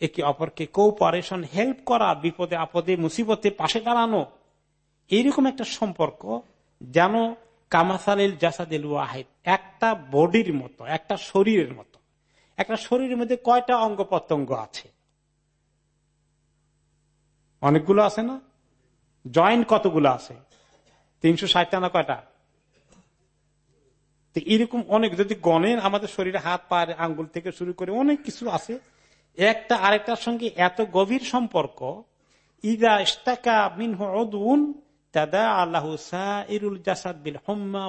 একে অপরকে কোপারেশন হেল্প করা, বিপদে, আপদে, মুসিবতে পাশে দাঁড়ানো, এইরকম একটা সম্পর্ক যেন কামাসালিল জাসাদিল ওয়াহিদ একটা বডির মতো, একটা শরীরের মতো। একটা শরীরের মধ্যে কয়টা অঙ্গ প্রত্যঙ্গ আছে? অনেকগুলো আছে না? জয়েন্ট কতগুলো আছে? তিনশো ষাটটা না কয়টা? এরকম অনেক, যদি গণেন আমাদের শরীরে হাত, পা, আঙ্গুল থেকে শুরু করে অনেক কিছু আছে, একটা আরেকটার সঙ্গে এত গভীর সম্পর্ক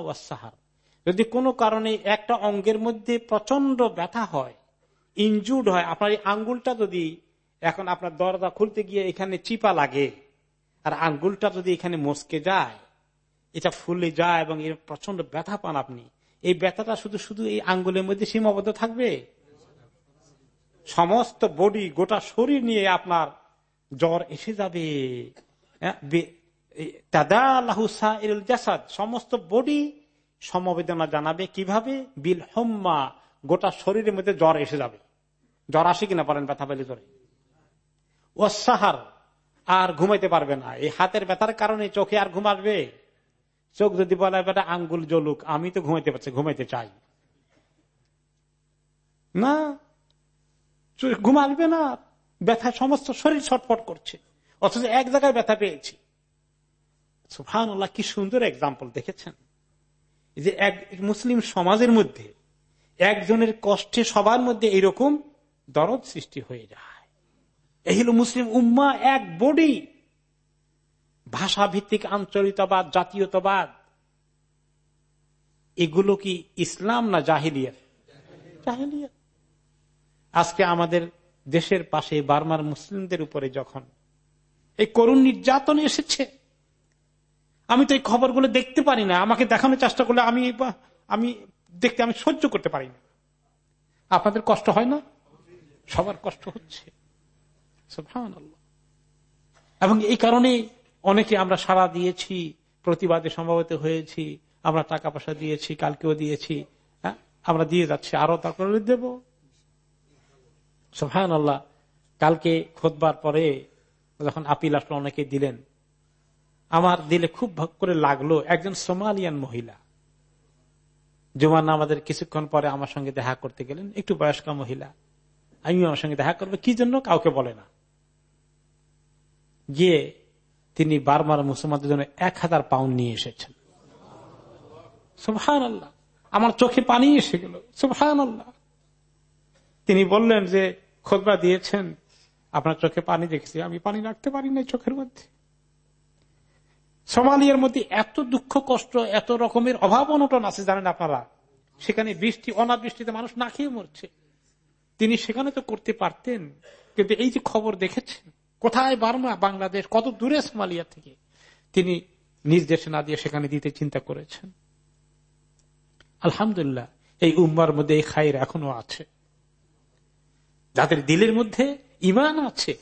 ওয়াসাহার যদি কোনো কারণে একটা অঙ্গের মধ্যে প্রচণ্ড ব্যথা হয়, ইনজুর্ড হয়, আপনার এই আঙ্গুলটা যদি এখন আপনার দরজা খুলতে গিয়ে এখানে চিপা লাগে, আর আঙ্গুলটা যদি এখানে মস্কে যায় এটা ফুলে যায় এবং এর প্রচণ্ড ব্যথা পান আপনি। এই ব্যথাটা শুধু শুধু এই আঙ্গুলের মধ্যে সীমাবদ্ধ থাকবে? সমস্ত বডি গোটা শরীর নিয়ে আপনার জ্বর এসে যাবে। হ্যাঁ, সমস্ত বডি সমবেদনা জানাবে কীভাবে? বিল হোম্মা গোটা শরীরের মধ্যে জ্বর এসে যাবে। জ্বর আসে কিনা পারেন ব্যথা পেলে জ্বরে ওসাহার আর ঘুমাইতে পারবে না। এই হাতের ব্যথার কারণে চোখে আর ঘুম আসবে? চোখ যদি বলে বেটা, আঙ্গুল জ্বলুক, আমি তো ঘুমাইতে পারছি, ঘুমাইতে চাই। না ঘুম আসবে না, ব্যথা, সমস্ত শরীর ছটফট করছে, অথচ এক জায়গায় ব্যথা পেয়েছি। সুফান কি সুন্দর এক্সাম্পল দেখেছেন? যে এক মুসলিম সমাজের মধ্যে একজনের কষ্টে সবার মধ্যে এরকম দরদ সৃষ্টি হয়ে যায়। এই হল মুসলিম উম্মা এক বডি ভাষা ভিত্তিক আঞ্চলিকতাবাদ, জাতীয়তাবাদ। এগুলো কি ইসলাম না জাহিলিয়া জাহিলিয়া আজকে আমাদের দেশের পাশে বার্মার মুসলিমদের উপরে যখন এই করুণ নির্যাতন এসেছে, আমি তো এই খবরগুলো দেখতে পারি না। আমাকে দেখানোর চেষ্টা করলে আমি আমি দেখতে, আমি সহ্য করতে পারি না। আপনাদের কষ্ট হয় না? সবার কষ্ট হচ্ছে। এবং এই কারণে অনেকে আমরা সাড়া দিয়েছি, প্রতিবাদে সম্ভবত হয়েছি, আমরা টাকা পয়সা দিয়েছি, কালকেও দিয়েছি হ্যাঁ? আমরা দিয়ে যাচ্ছি, আরও তারপরে দেব। সোহান আল্লাহ কালকে খোদবার পরে যখন আপিল আসলো, অনেকে দিলেন। আমার দিলে খুব ভক করে লাগল, একজন সোমালিয়ান মহিলা। জুমার আমাদের কিছুক্ষণ পরে আমার সঙ্গে দেখা করতে গেলেন, একটু বয়স্ক মহিলা। আমি আমার সঙ্গে দেখা করব, কি জন্য? কাউকে বলে না। গিয়ে তিনি বারবার মুসলমানদের জন্য এক হাজার পাউন্ড নিয়ে এসেছেন। সুহান আল্লাহ আমার চোখে পানি এসে গেল। সুহান আল্লাহ তিনি বললেন যে, খোদবা দিয়েছেন। আপনার চোখে পানি দেখেছি। আমি পানি রাখতে পারি না চোখের মধ্যে। সোমালিয়ার মধ্যে এত দুঃখ, কষ্ট, এত রকমের অভাব, অনটন আছে, জানেন আপনারা? সেখানে বৃষ্টি, অনাবৃষ্টিতে মানুষ না খেয়ে মরছে। তিনি সেখানে তো করতে পারতেন। কিন্তু এই যে খবর দেখেছেন কোথায় বার্মা? বাংলাদেশ, কত দূরে সোমালিয়া থেকে? তিনি নিজ দেশে না দিয়ে সেখানে দিতে চিন্তা করেছেন। আলহামদুলিল্লাহ, এই উম্মার মধ্যে এই খায়ের এখনও আছে। যাদের দিলের মধ্যে ইমান আছে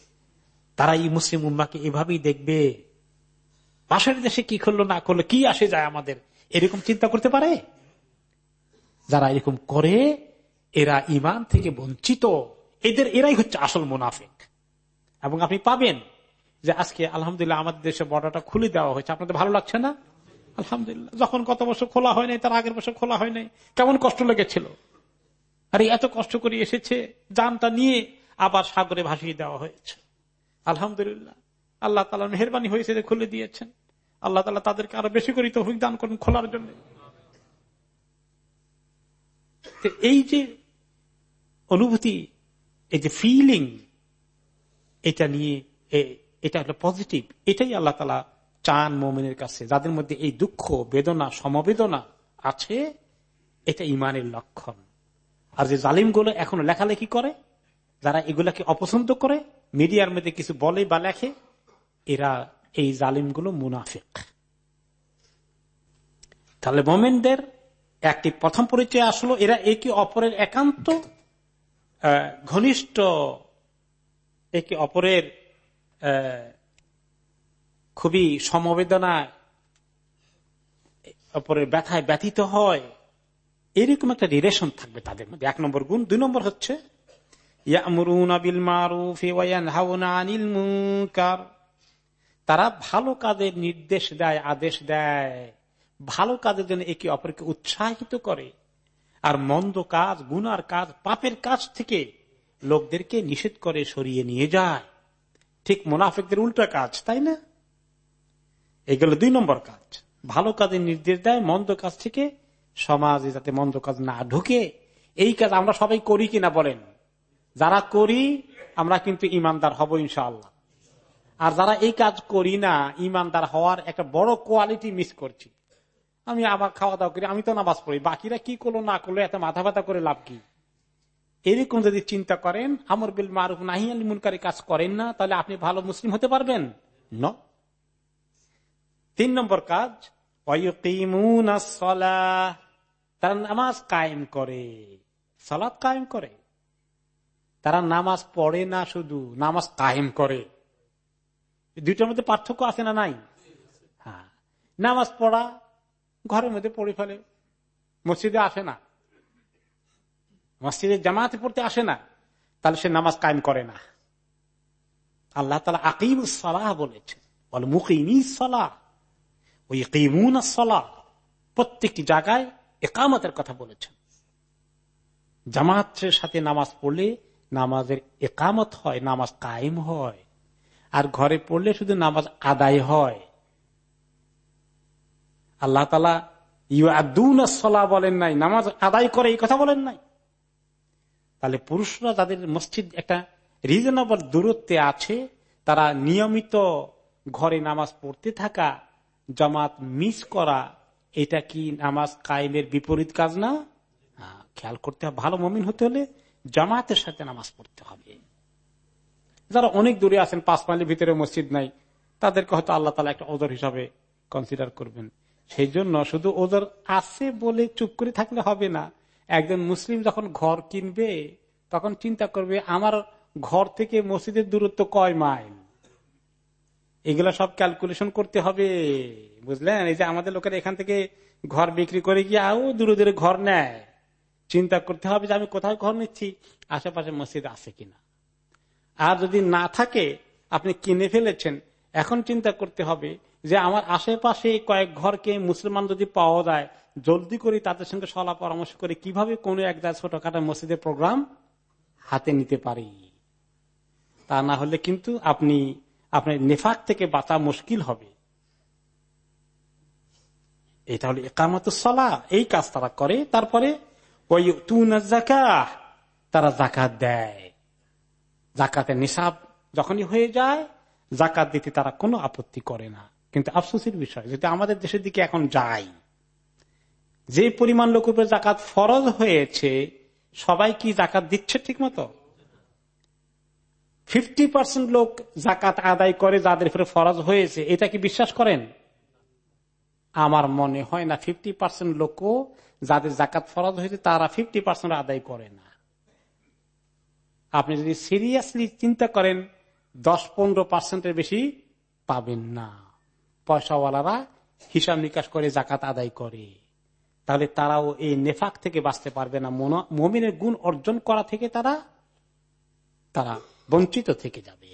তারা এই মুসলিম উম্মাকে এভাবেই দেখবে। পাশের দেশে কি করল, না করল, কি আসে যায় আমাদের? এরকম চিন্তা করতে পারে? যারা এরকম করে, এরা ইমান থেকে বঞ্চিত। এদের, এরাই হচ্ছে আসল মুনাফিক। এবং আপনি পাবেন যে আজকে আলহামদুলিল্লাহ আমাদের দেশে বর্ডারটা খুলে দেওয়া হয়েছে। আপনাদের ভালো লাগছে না? আলহামদুলিল্লাহ। যখন কত বছর খোলা হয় নাই, তার আগের বছর খোলা হয় নাই। কেমন কষ্ট লেগেছিল? আরে, এত কষ্ট করে এসেছে, যানটা নিয়ে আবার সাগরে ভাসিয়ে দেওয়া হয়েছে। আলহামদুলিল্লাহ। আল্লাহ তালা মেহরবানি হয়েছে যে খুলে দিয়েছেন। আল্লাহ তালা তাদেরকে আরও বেশি করে তো দান করেন খোলার জন্য। এই যে অনুভূতি, এই যে ফিলিং এটা নিয়ে এটা হলো পজিটিভ এটাই আল্লাহ তালা চান মোমেনের কাছে। যাদের মধ্যে এই দুঃখ, বেদনা, সমবেদনা আছে, এটা ইমানের লক্ষণ। আর যে জালিমগুলো এখনও লেখালেখি করে, যারা এগুলাকে অপছন্দ করে, মিডিয়ার মধ্যে কিছু বলে বা লেখে, এরা এই জালিমগুলো মুনাফিক। তাহলে মোমেনদের একটি প্রথম পরিচয় আসলো, এরা একে অপরের একান্ত ঘনিষ্ঠ একে অপরের খুবই সমবেদনায়, অপরের ব্যথায় ব্যথিত হয়, এরকম একটা রিলেশন থাকবে তাদের মধ্যে। এক নম্বর গুণ। দুই নম্বর হচ্ছে তারা ভালো কাজের নির্দেশ দেয়, আদেশ দেয়। ভালো কাজের জন্য একে অপরকে উৎসাহিত করে। আর মন্দ কাজ, গুনার কাজ, পাপের কাজ থেকে লোকদেরকে নিষেধ করে সরিয়ে নিয়ে যায়। ঠিক মোনাফেকদের উল্টা কাজ, তাই না? এগুলো দুই নম্বর কাজ। ভালো কাজের নির্দেশ দেয়, মন্দ কাজ থেকে সমাজে যাতে মন্দ কাজ না ঢুকে। এই কাজ আমরা সবাই করি কিনা বলেন? যারা করি, আমরা কিন্তু ইমানদার হব ইনশাআল্লাহ। আর যারা এই কাজ করি না, ইমানদার হওয়ার একটা বড় কোয়ালিটি মিস করছি। আমি আবার খাওয়া দাওয়া করি, আমি তো নামাজ পড়ি, বাকিরা কি করল না করল, এত মাথা ব্যথা করে লাভ কি? এরকম যদি চিন্তা করেন আমর বিল মারুফ নাহি আলী মুনকারী কাজ করেন না তাহলে আপনি ভালো মুসলিম হতে পারবেন? ন। তিন নম্বর কাজ তারা নামাজ কায়েম করে। সালাদ কায়েম করে। তারা নামাজ পড়ে না শুধু নামাজ কায়েম করে। দুইটার মধ্যে পার্থক্য আছে না নাই? হ্যাঁ। নামাজ পড়া ঘরের মধ্যে পড়ে ফেলে। মসজিদে আসে না। মসজিদে জামাতে পড়তে আসে না, তাহলে সে নামাজ কায়েম করে না। আল্লাহ তালা আকিম সালাহ বলেছেন বল মুকিম সালাহ ওই কিমুন সালাহ। প্রত্যেকটি জায়গায় একামতের কথা বলেছেন। জামাতের সাথে নামাজ পড়লে নামাজের একামত হয়, নামাজ কায়েম হয়। আর ঘরে পড়লে শুধু নামাজ আদায় হয়। আল্লাহ তালা ইউ আদুন বলেন নাই, নামাজ আদায় করে এই কথা বলেন নাই। তাহলে পুরুষরা যাদের মসজিদ একটা রিজনেবল দূরত্বে আছে, তারা নিয়মিত ঘরে নামাজ পড়তে থাকা, জামাত মিস করা, এটা কি নামাজ কায়েমের বিপরীত কাজ না? খেয়াল করতে হবে, ভালো মমিন হতে হলে জামাতের সাথে নামাজ পড়তে হবে। যারা অনেক দূরে আছেন, পাঁচ মাইলের ভিতরে মসজিদ নাই, তাদেরকে হয়তো আল্লাহ তালা একটা ওজর হিসাবে কনসিডার করবেন। সেই জন্য শুধু ওজর আছে বলে চুপ করে থাকলে হবে না। একজন মুসলিম যখন ঘর কিনবে, তখন চিন্তা করবে, আমার ঘর থেকে মসজিদের দূরত্ব কয় মাইল? এগুলা সব ক্যালকুলেশন করতে হবে, বুঝলেন? এই যে আমাদের লোকের এখান থেকে ঘর বিক্রি করে গিয়ে আরও দূরে দূরে ঘর নেয়। চিন্তা করতে হবে যে আমি কোথায় ঘর নিচ্ছি, আশেপাশে মসজিদ আছে কিনা? আর যদি না থাকে, আপনি কিনে ফেলেছেন, এখন চিন্তা করতে হবে যে আমার আশেপাশে কয়েক ঘরকে মুসলমান যদি পাওয়া যায় জলদি করে তাদের সঙ্গে সলা পরামর্শ করে কীভাবে কোন এক ছোটখাটো মসজিদের প্রোগ্রাম হাতে নিতে পারি। তা না হলে কিন্তু আপনি, আপনার নেফাক থেকে বাঁচা মুশকিল হবে। এটা হলো একামত সলা, এই কাজ তারা করে। তারপরে তারা জাকাত দেয়। জাকাতের নিসাব যখনই হয়ে যায় জাকাত দিতে তারা কোনো আপত্তি করে না। কিন্তু আফসোসের বিষয়, যদি আমাদের দেশের দিকে এখন যাই যে পরিমাণ লোক উপরে জাকাত ফরজ হয়েছে, সবাই কি জাকাত দিচ্ছে ঠিক মতো ফিফটি পার্সেন্ট লোক জাকাত আদায় করে যাদের উপরে ফরজ হয়েছে, এটা কি বিশ্বাস করেন? আমার মনে হয় না ফিফটি পার্সেন্ট লোকও যাদের জাকাত ফরজ হয়েছে, তারা ফিফটি পার্সেন্ট আদায় করে না। আপনি যদি সিরিয়াসলি চিন্তা করেন দশ পনেরো পার্সেন্টের বেশি পাবেন না। পয়সাওয়ালারা হিসাব নিকাশ করে জাকাত আদায় করে। তাহলে তারাও এই নেফাক থেকে বাঁচতে পারবে না। মমিনের গুণ অর্জন করা থেকে তারা তারা বঞ্চিত থেকে যাবে।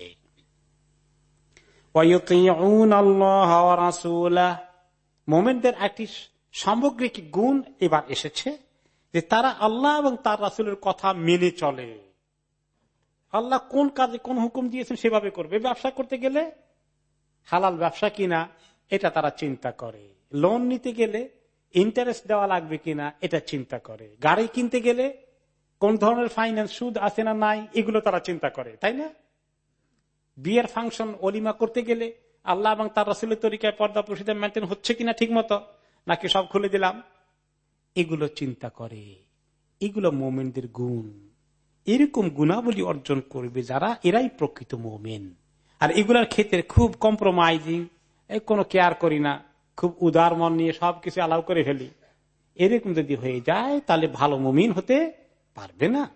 মোমেনদের একটি সামগ্রিক গুণ এবার এসেছে যে তারা আল্লাহ এবং তার রাসুলের কথা মেনে চলে। আল্লাহ কোন কাজে কোন হুকুম দিয়েছেন সেভাবে করবে। ব্যবসা করতে গেলে হালাল ব্যবসা কিনা, এটা তারা চিন্তা করে। লোন নিতে গেলে ইন্টারেস্ট দেওয়া লাগবে কিনা, এটা চিন্তা করে। গাড়ি কিনতে গেলে কোন ধরনের ফাইন্যান্স সুদ আছে না নাই, এগুলো তারা চিন্তা করে, তাই না? বিয়ের ফাংশন অলিমা করতে গেলে আল্লাহ এবং তার রাসুলের তরিকায় পর্দা প্রসিদ্ধ মেনটেন হচ্ছে কিনা ঠিক মতো নাকি সব খুলে দিলাম? এগুলো চিন্তা করে। এগুলো মোমেনদের গুণ। এরকম গুণাবলী অর্জন করবে যারা, এরাই প্রকৃত মোমেন। আর এগুলার ক্ষেত্রে খুব কম্প্রোমাইজিং কোনো কেয়ার করি না। খুব উদার মন নিয়ে সবকিছু আলাউ করে ফেলি। এরকম যদি হয়ে যায়, তাহলে ভালো মুমিন হতে পারবে না।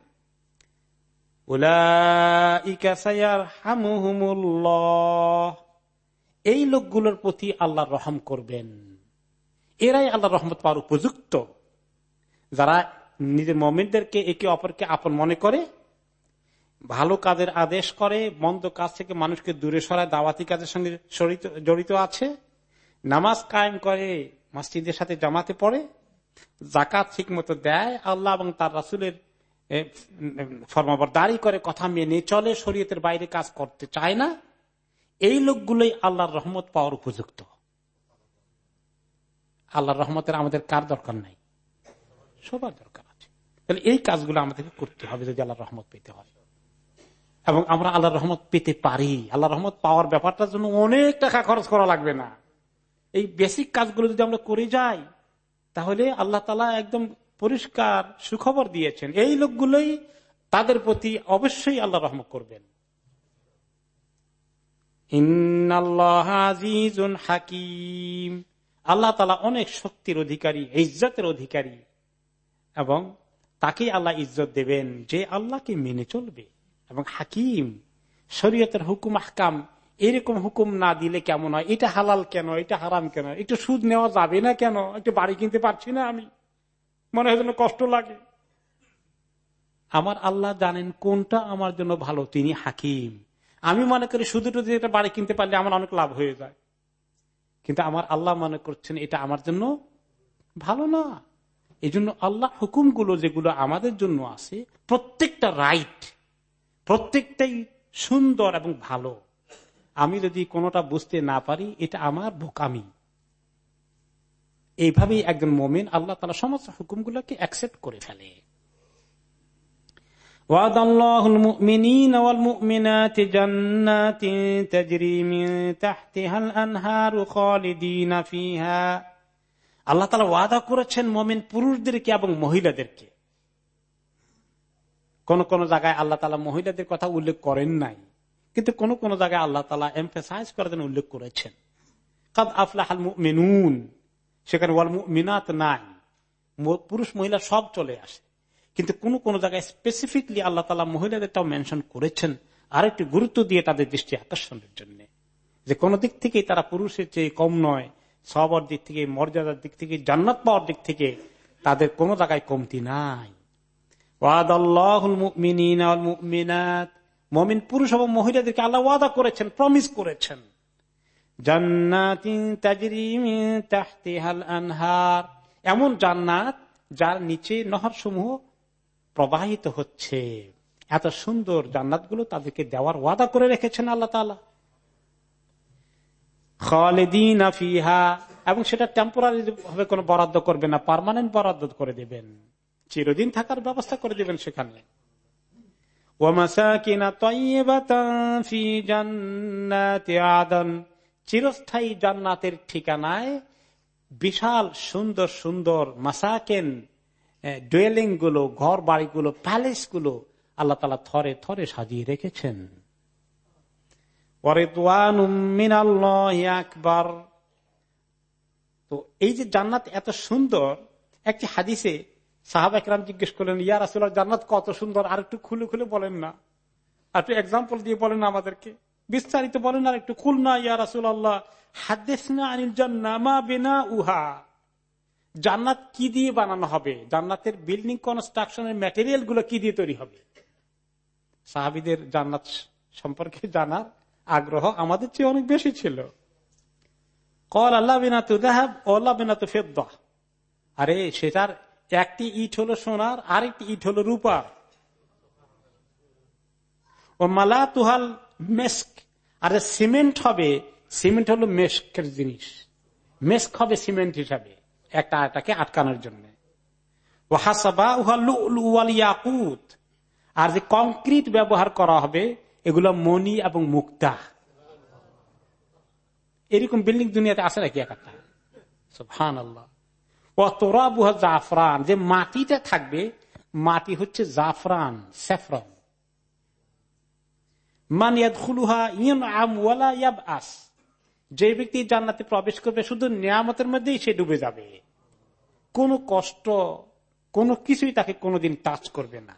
এই লোকগুলোর প্রতি আল্লাহ রহম করবেন। এরাই আল্লাহ রহমত পাওয়ার উপযুক্ত। যারা নিজের মমিনদেরকে একে অপরকে আপন মনে করে, ভালো কাজের আদেশ করে, মন্দ কাজ থেকে মানুষকে দূরে সরায়, দাওয়াতি কাজের সঙ্গে জড়িত আছে। নামাজ কায়েম করে, মসজিদের সাথে জামাতে পড়ে জাকাত ঠিক মতো দেয়, আল্লাহ এবং তার রাসুলের দাঁড়ি করে, কথা মেনে চলে, শরীয়তের বাইরে কাজ করতে চায় না, এই লোকগুলোই আল্লাহর রহমত পাওয়ার উপযুক্ত। আল্লাহর রহমতের আমাদের কার দরকার নাই? সবার দরকার আছে। তাহলে এই কাজগুলো আমাদেরকে করতে হবে যদি আল্লাহ রহমত পেতে হয়। এবং আমরা আল্লাহর রহমত পেতে পারি। আল্লাহ রহমত পাওয়ার ব্যাপারটার জন্য অনেক টাকা খরচ করা লাগবে না। এই বেসিক কাজগুলো যদি আমরা করে যাই, তাহলে আল্লাহ তালা একদম পরিষ্কার সুখবর দিয়েছেন। এই লোকগুলোই তাদের প্রতি অবশ্যই আল্লাহ রহমত করবেন। হাকিম। আল্লাহ তালা অনেক শক্তির অধিকারী, ইজ্জতের অধিকারী এবং তাকেই আল্লাহ ইজ্জত দেবেন যে আল্লাহকে মেনে চলবে এবং হাকিম, শরীয়তের হুকুম হাকাম এরকম হুকুম না দিলে কেমন হয়? এটা হালাল কেন? এটা হারাম কেন? একটু সুদ নেওয়া যাবে না কেন? একটু বাড়ি কিনতে পারছি না আমি। মনে হয় কষ্ট লাগে। আমার আল্লাহ জানেন কোনটা আমার জন্য ভালো, তিনি হাকিম। আমি মনে করি শুধু টুধু এটা বাড়ি কিনতে পারলে আমার অনেক লাভ হয়ে যায়। কিন্তু আমার আল্লাহ মনে করছেন এটা আমার জন্য ভালো না। এই জন্য আল্লাহ হুকুমগুলো যেগুলো আমাদের জন্য আছে, প্রত্যেকটা রাইট প্রত্যেকটাই সুন্দর এবং ভালো। আমি যদি কোনোটা বুঝতে না পারি এটা আমার বোকামি এইভাবেই একজন মোমেন আল্লাহ তালা সমস্ত হুকুমগুলোকে অ্যাকসেপ্ট করে ফেলে وعد الله المؤمنين والمؤمنات جنات تجري من تحتها الأنهار خالدين فيها আল্লাহ তালা ওয়াদা করেছেন মোমেন পুরুষদেরকে এবং মহিলাদেরকে কোন কোন জায়গায় আল্লাহ তালা মহিলাদের কথা উল্লেখ করেন নাই কিন্তু কোন কোন জায়গায় আল্লাহ তালা এমফেসাইজ করার জন্য উল্লেখ করেছেন। কাদ আফলাহাল মেনুন সেখানে ওয়াল মিনাত নাই পুরুষ মহিলা সব চলে আসে। কিন্তু কোন কোন জায়গায় স্পেসিফিকলি আল্লাহ তালা মহিলাদেরটাও মেনশন করেছেন। আর একটু গুরুত্ব দিয়ে তাদের দৃষ্টি আকর্ষণের জন্য। যে কোন দিক থেকেই তারা পুরুষের চেয়ে কম নয়, সবার দিক থেকে, মর্যাদার দিক থেকে, জান্নাত পাওয়ার দিক থেকে তাদের কোন জায়গায় কমতি নাই। মমিন পুরুষ এবং মহিলাদেরকে আল্লাহ ওয়াদা করেছেন প্রমিস করেছেন। আনহার। এমন জান্নাত যার নিচে নহর সমূহ প্রবাহিত হচ্ছে। এত সুন্দর জান্নাতগুলো তাদেরকে দেওয়ার ওয়াদা করে রেখেছেন আল্লাহ তালা খালেদিন আফিহা এবং সেটা টেম্পোরারি ভাবে কোনো বরাদ্দ করবে না পারমানেন্ট বরাদ্দ করে দেবেন। চিরদিন থাকার ব্যবস্থা করে দেবেন সেখানে। চিরস্থায়ী জান্নাতের ঠিকানায় বিশাল সুন্দর সুন্দর মাসাকেন ডুয়েলিংগুলো ঘর বাড়িগুলো প্যালেসগুলো আল্লাহ তালা থরে থরে সাজিয়ে রেখেছেন। আকবর। তো এই যে জান্নাত এত সুন্দর, একটি হাদিসে সাহাব একরাম জিজ্ঞেস করলেন ইয়ার আসলে জান্নাত কত সুন্দর, আর একটু খুলে খুলে বলেন না। আর একটু এক্সাম্পল দিয়ে বলেন আমাদেরকে। বিস্তারিত বলেন আর একটু খুল না, ইয়া আল্লাহ হাদিস না আনিল জান্নামা জান্নাত কি দিয়ে বানানো হবে? জান্নাতের বিল্ডিং কনস্ট্রাকশনের ম্যাটেরিয়ালগুলো কি দিয়ে তৈরি হবে? সাহাবিদের জান্নাত সম্পর্কে জানার আগ্রহ আমাদের চেয়ে অনেক বেশি ছিল। কল আল্লাহ বিনা তু দেহাব আল্লাহ বিনা তু আরে সেটার একটি ইট হলো সোনার, আরেকটি ইট হলো রূপার। ও মালা তুহাল মেস্ক, আর সিমেন্ট হবে, সিমেন্ট হলো মেস্কের জিনিস। মেস্ক হবে সিমেন্ট হিসাবে, একটা আটাকে আটকানোর জন্য। ও হাসাবা উহাল ইয়াকুত, আর যে কংক্রিট ব্যবহার করা হবে, এগুলো মনি এবং মুক্তা। এরকম বিল্ডিং দুনিয়াতে আছে নাকি একটা হান আল্লাহ ও জাফরান, যে মাটিটা থাকবে, মাটি হচ্ছে জাফরান, স্যাফরান। আস যে ব্যক্তি জান্নাতে প্রবেশ করবে, শুধু নিয়ামতের মধ্যেই সে ডুবে যাবে। কোনো কষ্ট, কোনো কিছুই তাকে কোনোদিন টাচ করবে না।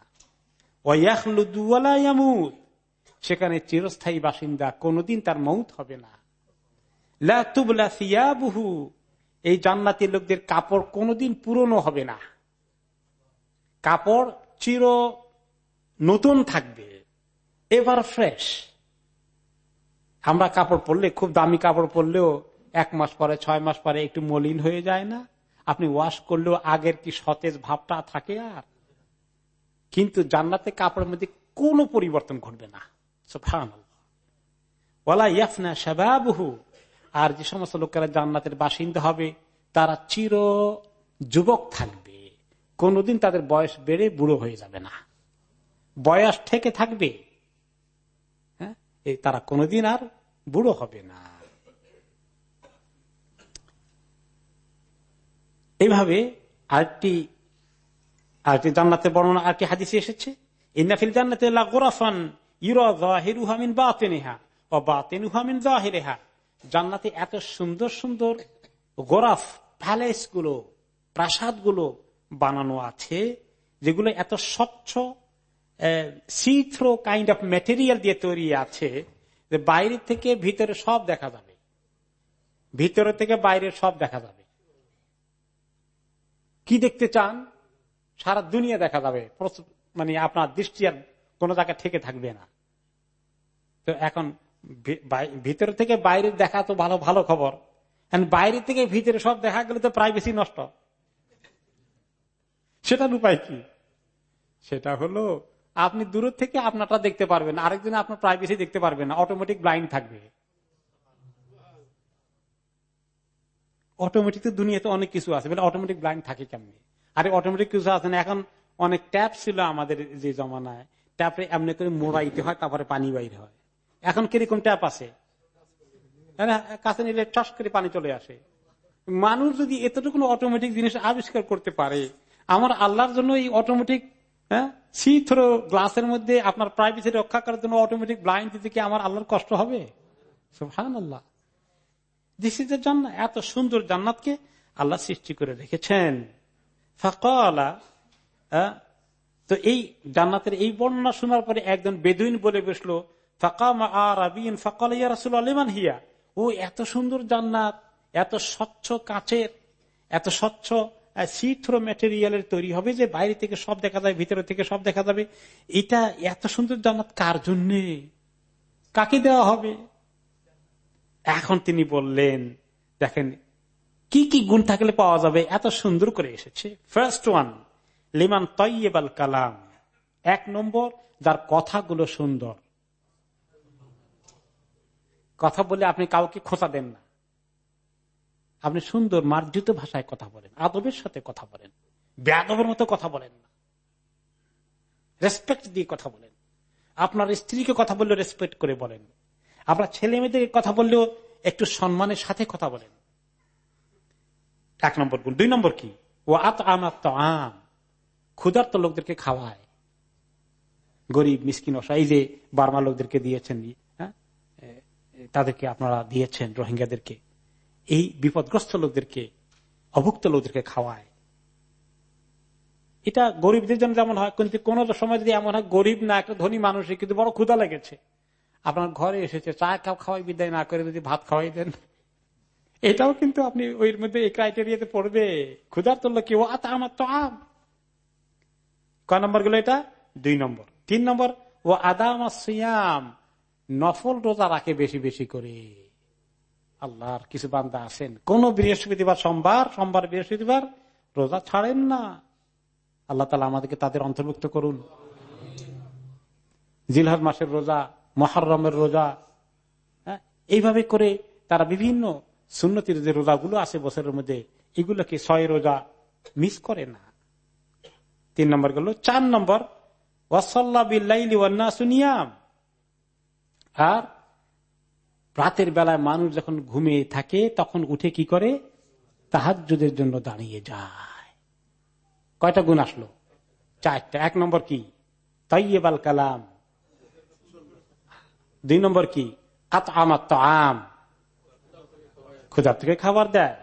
সেখানে চিরস্থায়ী বাসিন্দা কোনোদিন তার মৌত হবে না। এই জান্নাতি লোকদের কাপড় কোনোদিন পুরনো হবে না। কাপড় চির নতুন থাকবে, এভার ফ্রেশ। আমরা কাপড় পরলে, খুব দামি কাপড় পরলেও এক মাস পরে, ছয় মাস পরে একটু মলিন হয়ে যায় না? আপনি ওয়াশ করলেও আগের কি সতেজ ভাবটা থাকে আর? কিন্তু জান্নাতে কাপড়ের মধ্যে কোনো পরিবর্তন ঘটবে না। ওলা ইয়াফনা সাবাবহু আর যে সমস্ত লোকেরা জান্নাতের বাসিন্দা হবে, তারা চির যুবক থাকবে। কোনদিন তাদের বয়স বেড়ে বুড়ো হয়ে যাবে না। বয়স থেকে থাকবে হ্যাঁ? তারা কোনদিন আর বুড়ো হবে না। এইভাবে আরেকটি আরেকটি জান্নাতে বর্ণনা, আরেকটি হাদিসে এসেছে ইন্নাফিল জান্নাতে গোরাফান ইউরাহিন বাতেনেহা ও বাতেনুহামিন জাহেরেহা। জান্নাতে এত সুন্দর সুন্দর গোরাফ প্যালেসগুলো প্রাসাদগুলো বানানো আছে, যেগুলো এত স্বচ্ছ সিথ্রো কাইন্ড অফ মেটেরিয়াল দিয়ে তৈরি আছে যে বাইরে থেকে ভিতরে সব দেখা যাবে। ভিতরে থেকে বাইরে সব দেখা যাবে। কি দেখতে চান? সারা দুনিয়া দেখা যাবে। মানে আপনার দৃষ্টি আর কোন জায়গায় থেকে থাকবে না। তো এখন ভিতরে থেকে বাইরে দেখা তো ভালো ভালো খবর। বাইরে থেকে ভিতরে সব দেখা গেলে তো প্রাইভেসি নষ্ট। সেটার উপায় কি? সেটা হলো, আপনি দূর থেকে আপনারটা দেখতে পারবেন আরেকদিন আপনার প্রাইভেসি দেখতে পারবেন না অটোমেটিক ব্লাইন্ড থাকবে। অটোমেটিক তো দুনিয়াতে অনেক কিছু আছে, বলে অটোমেটিক ব্লাইন্ড থাকে কেমনি? আরে অটোমেটিক কিছু আছে না, এখন অনেক ট্যাপ ছিল আমাদের যে জমানায়। ট্যাপে এমনি করে মোড়াইতে হয়, তারপরে পানি বাইরে হয়। এখন কীরকম ট্যাপ আছে? কাছে নিলে টস করে পানি চলে আসে। মানুষ যদি এতটুকু অটোমেটিক জিনিস আবিষ্কার করতে পারে, আমার আল্লাহর জন্য এই অটোমেটিক হ্যাঁ সি থ্রো গ্লাসের মধ্যে আপনার প্রাইভেসি রক্ষা করার জন্য অটোমেটিক ব্লাইন্ড দিতে কি আমার আল্লাহর কষ্ট হবে? হান আল্লাহ দিস ইজ এত সুন্দর জান্নাতকে আল্লাহ সৃষ্টি করে রেখেছেন। ফাঁকা তো এই জান্নাতের এই বর্ণনা শোনার পরে একজন বেদুইন বলে বসল হিয়া? ও, এত সুন্দর জান্নাত, এত স্বচ্ছ কাঁচের, এত স্বচ্ছ সিথ্রো ম্যাটেরিয়ালের তৈরি হবে যে বাইরে থেকে সব দেখা যাবে ভিতরে থেকে সব দেখা যাবে। এটা এত সুন্দর জান্নাত কার জন্য? কাকে দেওয়া হবে? এখন তিনি বললেন, দেখেন, কি কি গুণ থাকলে পাওয়া যাবে? এত সুন্দর করে এসেছে। ফার্স্ট ওয়ান লিমান তৈবাল কালাম। এক নম্বর, যার কথাগুলো সুন্দর। কথা বলে আপনি কাউকে খোঁচা দেন না। আপনি সুন্দর, মার্জিত ভাষায় কথা বলেন, আদবের সাথে কথা বলেন, ব্যাদবের মতো কথা বলেন না। রেসপেক্ট দিয়ে কথা বলেন। আপনার স্ত্রীকে কথা বললেও রেসপেক্ট করে বলেন। আপনার ছেলে মেয়েদের কথা বললেও একটু সম্মানের সাথে কথা বলেন। এক নম্বর গুণ। দুই নম্বর কি? ও আত আম তো আম ক্ষুধার্ত লোকদেরকে খাওয়ায়। গরিব, মিসকিন অসা যে বার্মা লোকদেরকে দিয়েছেন তাদেরকে আপনারা দিয়েছেন রোহিঙ্গাদেরকে। এই বিপদগ্রস্ত লোকদেরকে, অভুক্ত লোকদেরকে খাওয়ায়। এটা গরিবদের জন্য যেমন হয়, কিন্তু কোন সময় যদি এমন হয়, গরিব না, একটা ধনী মানুষের কিন্তু বড় ক্ষুদা লেগেছে। আপনার ঘরে এসেছে, চা কাপ খাওয়াই, বিদায় না করে যদি ভাত খাওয়াই দেন। এটাও কিন্তু আপনি ওই মধ্যে এই ক্রাইটেরিয়াতে পড়বে। ক্ষুদার তুললো কি? ও আতা আমার তো আম কয় নম্বরগুলো এটা? দুই নম্বর। তিন নম্বর ও আদাম সিয়াম। নফল রোজা রাখে বেশি বেশি করে। আল্লাহর কিছু বান্দা আছেন। কোন বৃহস্পতিবার সোমবার সোমবার বৃহস্পতিবার রোজা ছাড়েন না। আল্লাহ তালা আমাদেরকে তাদের অন্তর্ভুক্ত করুন। জিলহর মাসের রোজা মহারমের রোজা হ্যাঁ, এইভাবে করে তারা বিভিন্ন সুন্নতির যে রোজাগুলো আছে বছরের মধ্যে এগুলোকে ছয় রোজা মিস করে না। তিন নম্বর গেল চার নম্বর ওয়াসাল্লা বিল্লাইলি ওয়ান্না সুনিয়াম আর রাতের বেলায় মানুষ যখন ঘুমিয়ে থাকে, তখন উঠে কি করে? তাহাজুদের জন্য দাঁড়িয়ে যায়। কয়টা গুণ আসলো? চারটা। এক নম্বর কি? তাইয়েবাল কালাম। দুই নম্বর কি? আত আমার তো আম ক্ষুধার থেকে খাবার দেয়।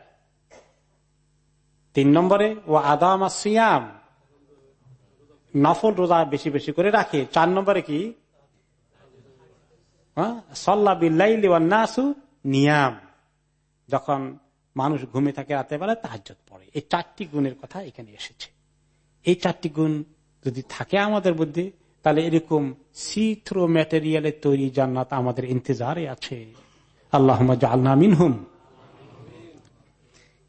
তিন নম্বরে ও আদাম সিয়াম। নফল রোজা বেশি বেশি করে রাখে। চার নম্বরে কি? নাসু নিয়াম। যখন মানুষ ঘুমে থাকে বেলা তাহাজত পড়ে। এই চারটি গুণের কথা এখানে এসেছে। এই চারটি গুণ যদি থাকে আমাদের মধ্যে, তাহলে এরকম সিথ্রো ম্যাটেরিয়ালের তৈরি জান্নাত আমাদের ইন্তজারে আছে। আল্লাহ মিনহুম।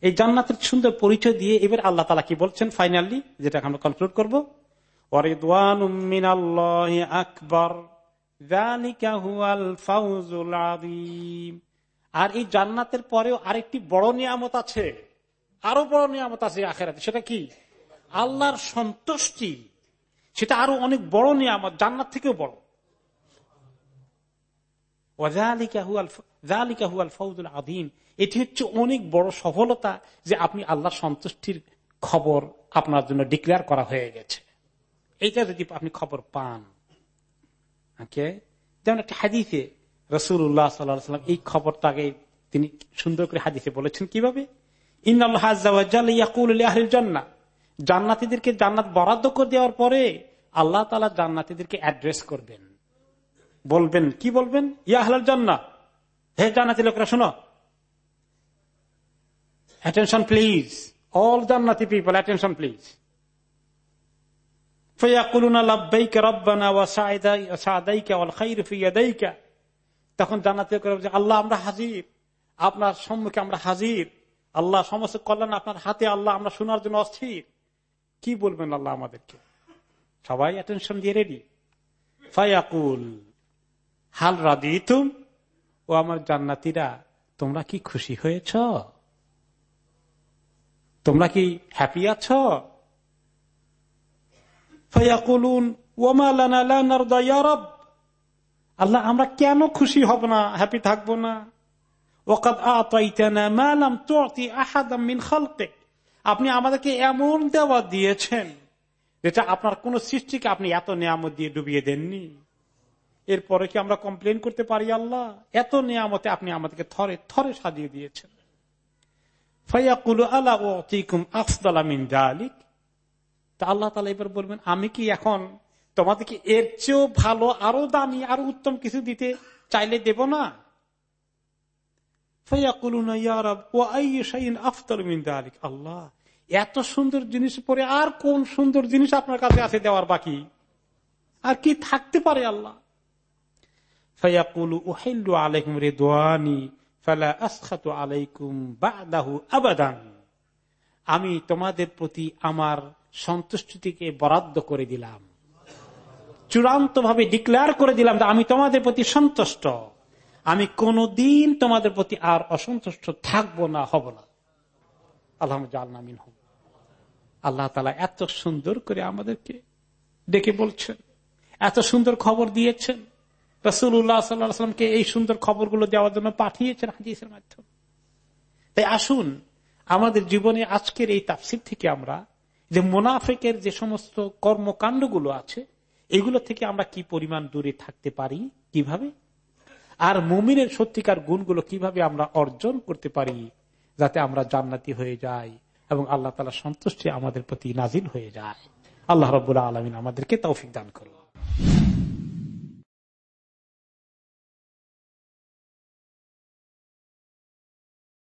এই জান্নাতের সুন্দর পরিচয় দিয়ে এবার আল্লাহ তালা কি বলছেন ফাইনালি যেটা আমরা কনক্লুড করব? আকবর। আর এই জান্নাতের পরেও আরেকটি বড় নিয়ামত আছে। আরও বড় নিয়ামত আছে আখেরাতে। সেটা কি? আল্লাহর সন্তুষ্টি। সেটা আরও অনেক বড় নিয়ামত, জান্নাত থেকেও বড়। এটি হচ্ছে অনেক বড় সফলতা যে আপনি আল্লাহ সন্তুষ্টির খবর আপনার জন্য ডিক্লেয়ার করা হয়ে গেছে। এইটা যদি আপনি খবর পান। যেমন একটা হাদিসে রসুল্লাহ সাল্লাম এই খবরটাকে তিনি সুন্দর করে হাদিসে বলেছেন কীভাবে? জান্নাতিদেরকে জান্নাত বরাদ্দ করে দেওয়ার পরে আল্লাহ তালা জান্নাতিদেরকে অ্যাড্রেস করবেন। বলবেন, কি বলবেন? ইয়া হালাল জান্না হে জান্নাতি লোকরা, শোনো। অ্যাটেনশন প্লিজ অল জান্নাতি পিপল অ্যাটেনশন প্লিজ তখন জানাতে আল্লাহ আমরা হাজির। আপনার সম্মুখে আমরা হাজির। আল্লাহ সমস্ত কল্যাণ আপনার হাতে। আল্লাহ আমরা শোনার জন্য অস্থির। কি বলবেন আল্লাহ আমাদেরকে? সবাই অ্যাটেনশন দিয়ে রেডি ফায়াকুল, হাল রাদিতুম? ও আমার জান্নাতিরা, তোমরা কি খুশি হয়েছ? তোমরা কি হ্যাপি আছো? আল্লাহ, আমরা কেন খুশি হব না হ্যাপি থাকব না? আপনি আমাদেরকে এমন দেওয়া দিয়েছেন, যেটা আপনার কোন সৃষ্টিকে আপনি এত নিয়ামত দিয়ে ডুবিয়ে দেননি। এরপরে কি আমরা কমপ্লেন করতে পারি আল্লাহ? এত নিয়ামতে আপনি আমাদেরকে থরে থরে সাজিয়ে দিয়েছেন। ফয়াকুল আল্লাহ আফদালামিন জালিক তা আল্লাহ তালা এবার বলবেন, আমি কি এখন তোমাদেরকে এর চেয়েও ভালো, আরও দামি, আরও উত্তম কিছু দিতে চাইলে দেব না? আল্লাহ, এত সুন্দর জিনিস পরে আর কোন সুন্দর জিনিস আপনার কাছে আছে দেওয়ার বাকি? আর কি থাকতে পারে আল্লাহ? আলাইকুম রে দোয়ানি আলাইকুম বাদাহু আমি তোমাদের প্রতি আমার সন্তুষ্টিকে বরাদ্দ করে দিলাম। চূড়ান্ত ভাবে ডিক্লেয়ার করে দিলাম আমি তোমাদের প্রতি সন্তুষ্ট। আমি কোনদিন তোমাদের প্রতি আর অসন্তুষ্ট থাকব না, হব না। হব আল্লাহ তালা এত সুন্দর করে আমাদেরকে ডেকে বলছেন, এত সুন্দর খবর দিয়েছেন। রসুল্লাহ সাল্লাহামকে এই সুন্দর খবরগুলো দেওয়ার জন্য পাঠিয়েছেন হাদিসের মাধ্যমে। তাই আসুন, আমাদের জীবনে আজকের এই তাফসির থেকে আমরা যে মোনাফেকের যে সমস্ত কর্মকাণ্ডগুলো আছে, এগুলো থেকে আমরা কি পরিমাণ দূরে থাকতে পারি? কীভাবে? আর মুমিনের সত্যিকার গুণগুলো কীভাবে আমরা অর্জন করতে পারি? যাতে আমরা জান্নাতি হয়ে যাই এবং আল্লাহ তালা সন্তুষ্টি আমাদের প্রতি নাজিল হয়ে যায়। আল্লাহ রবুল্লাহ আলমিন আমাদেরকে তৌফিক দান করুন।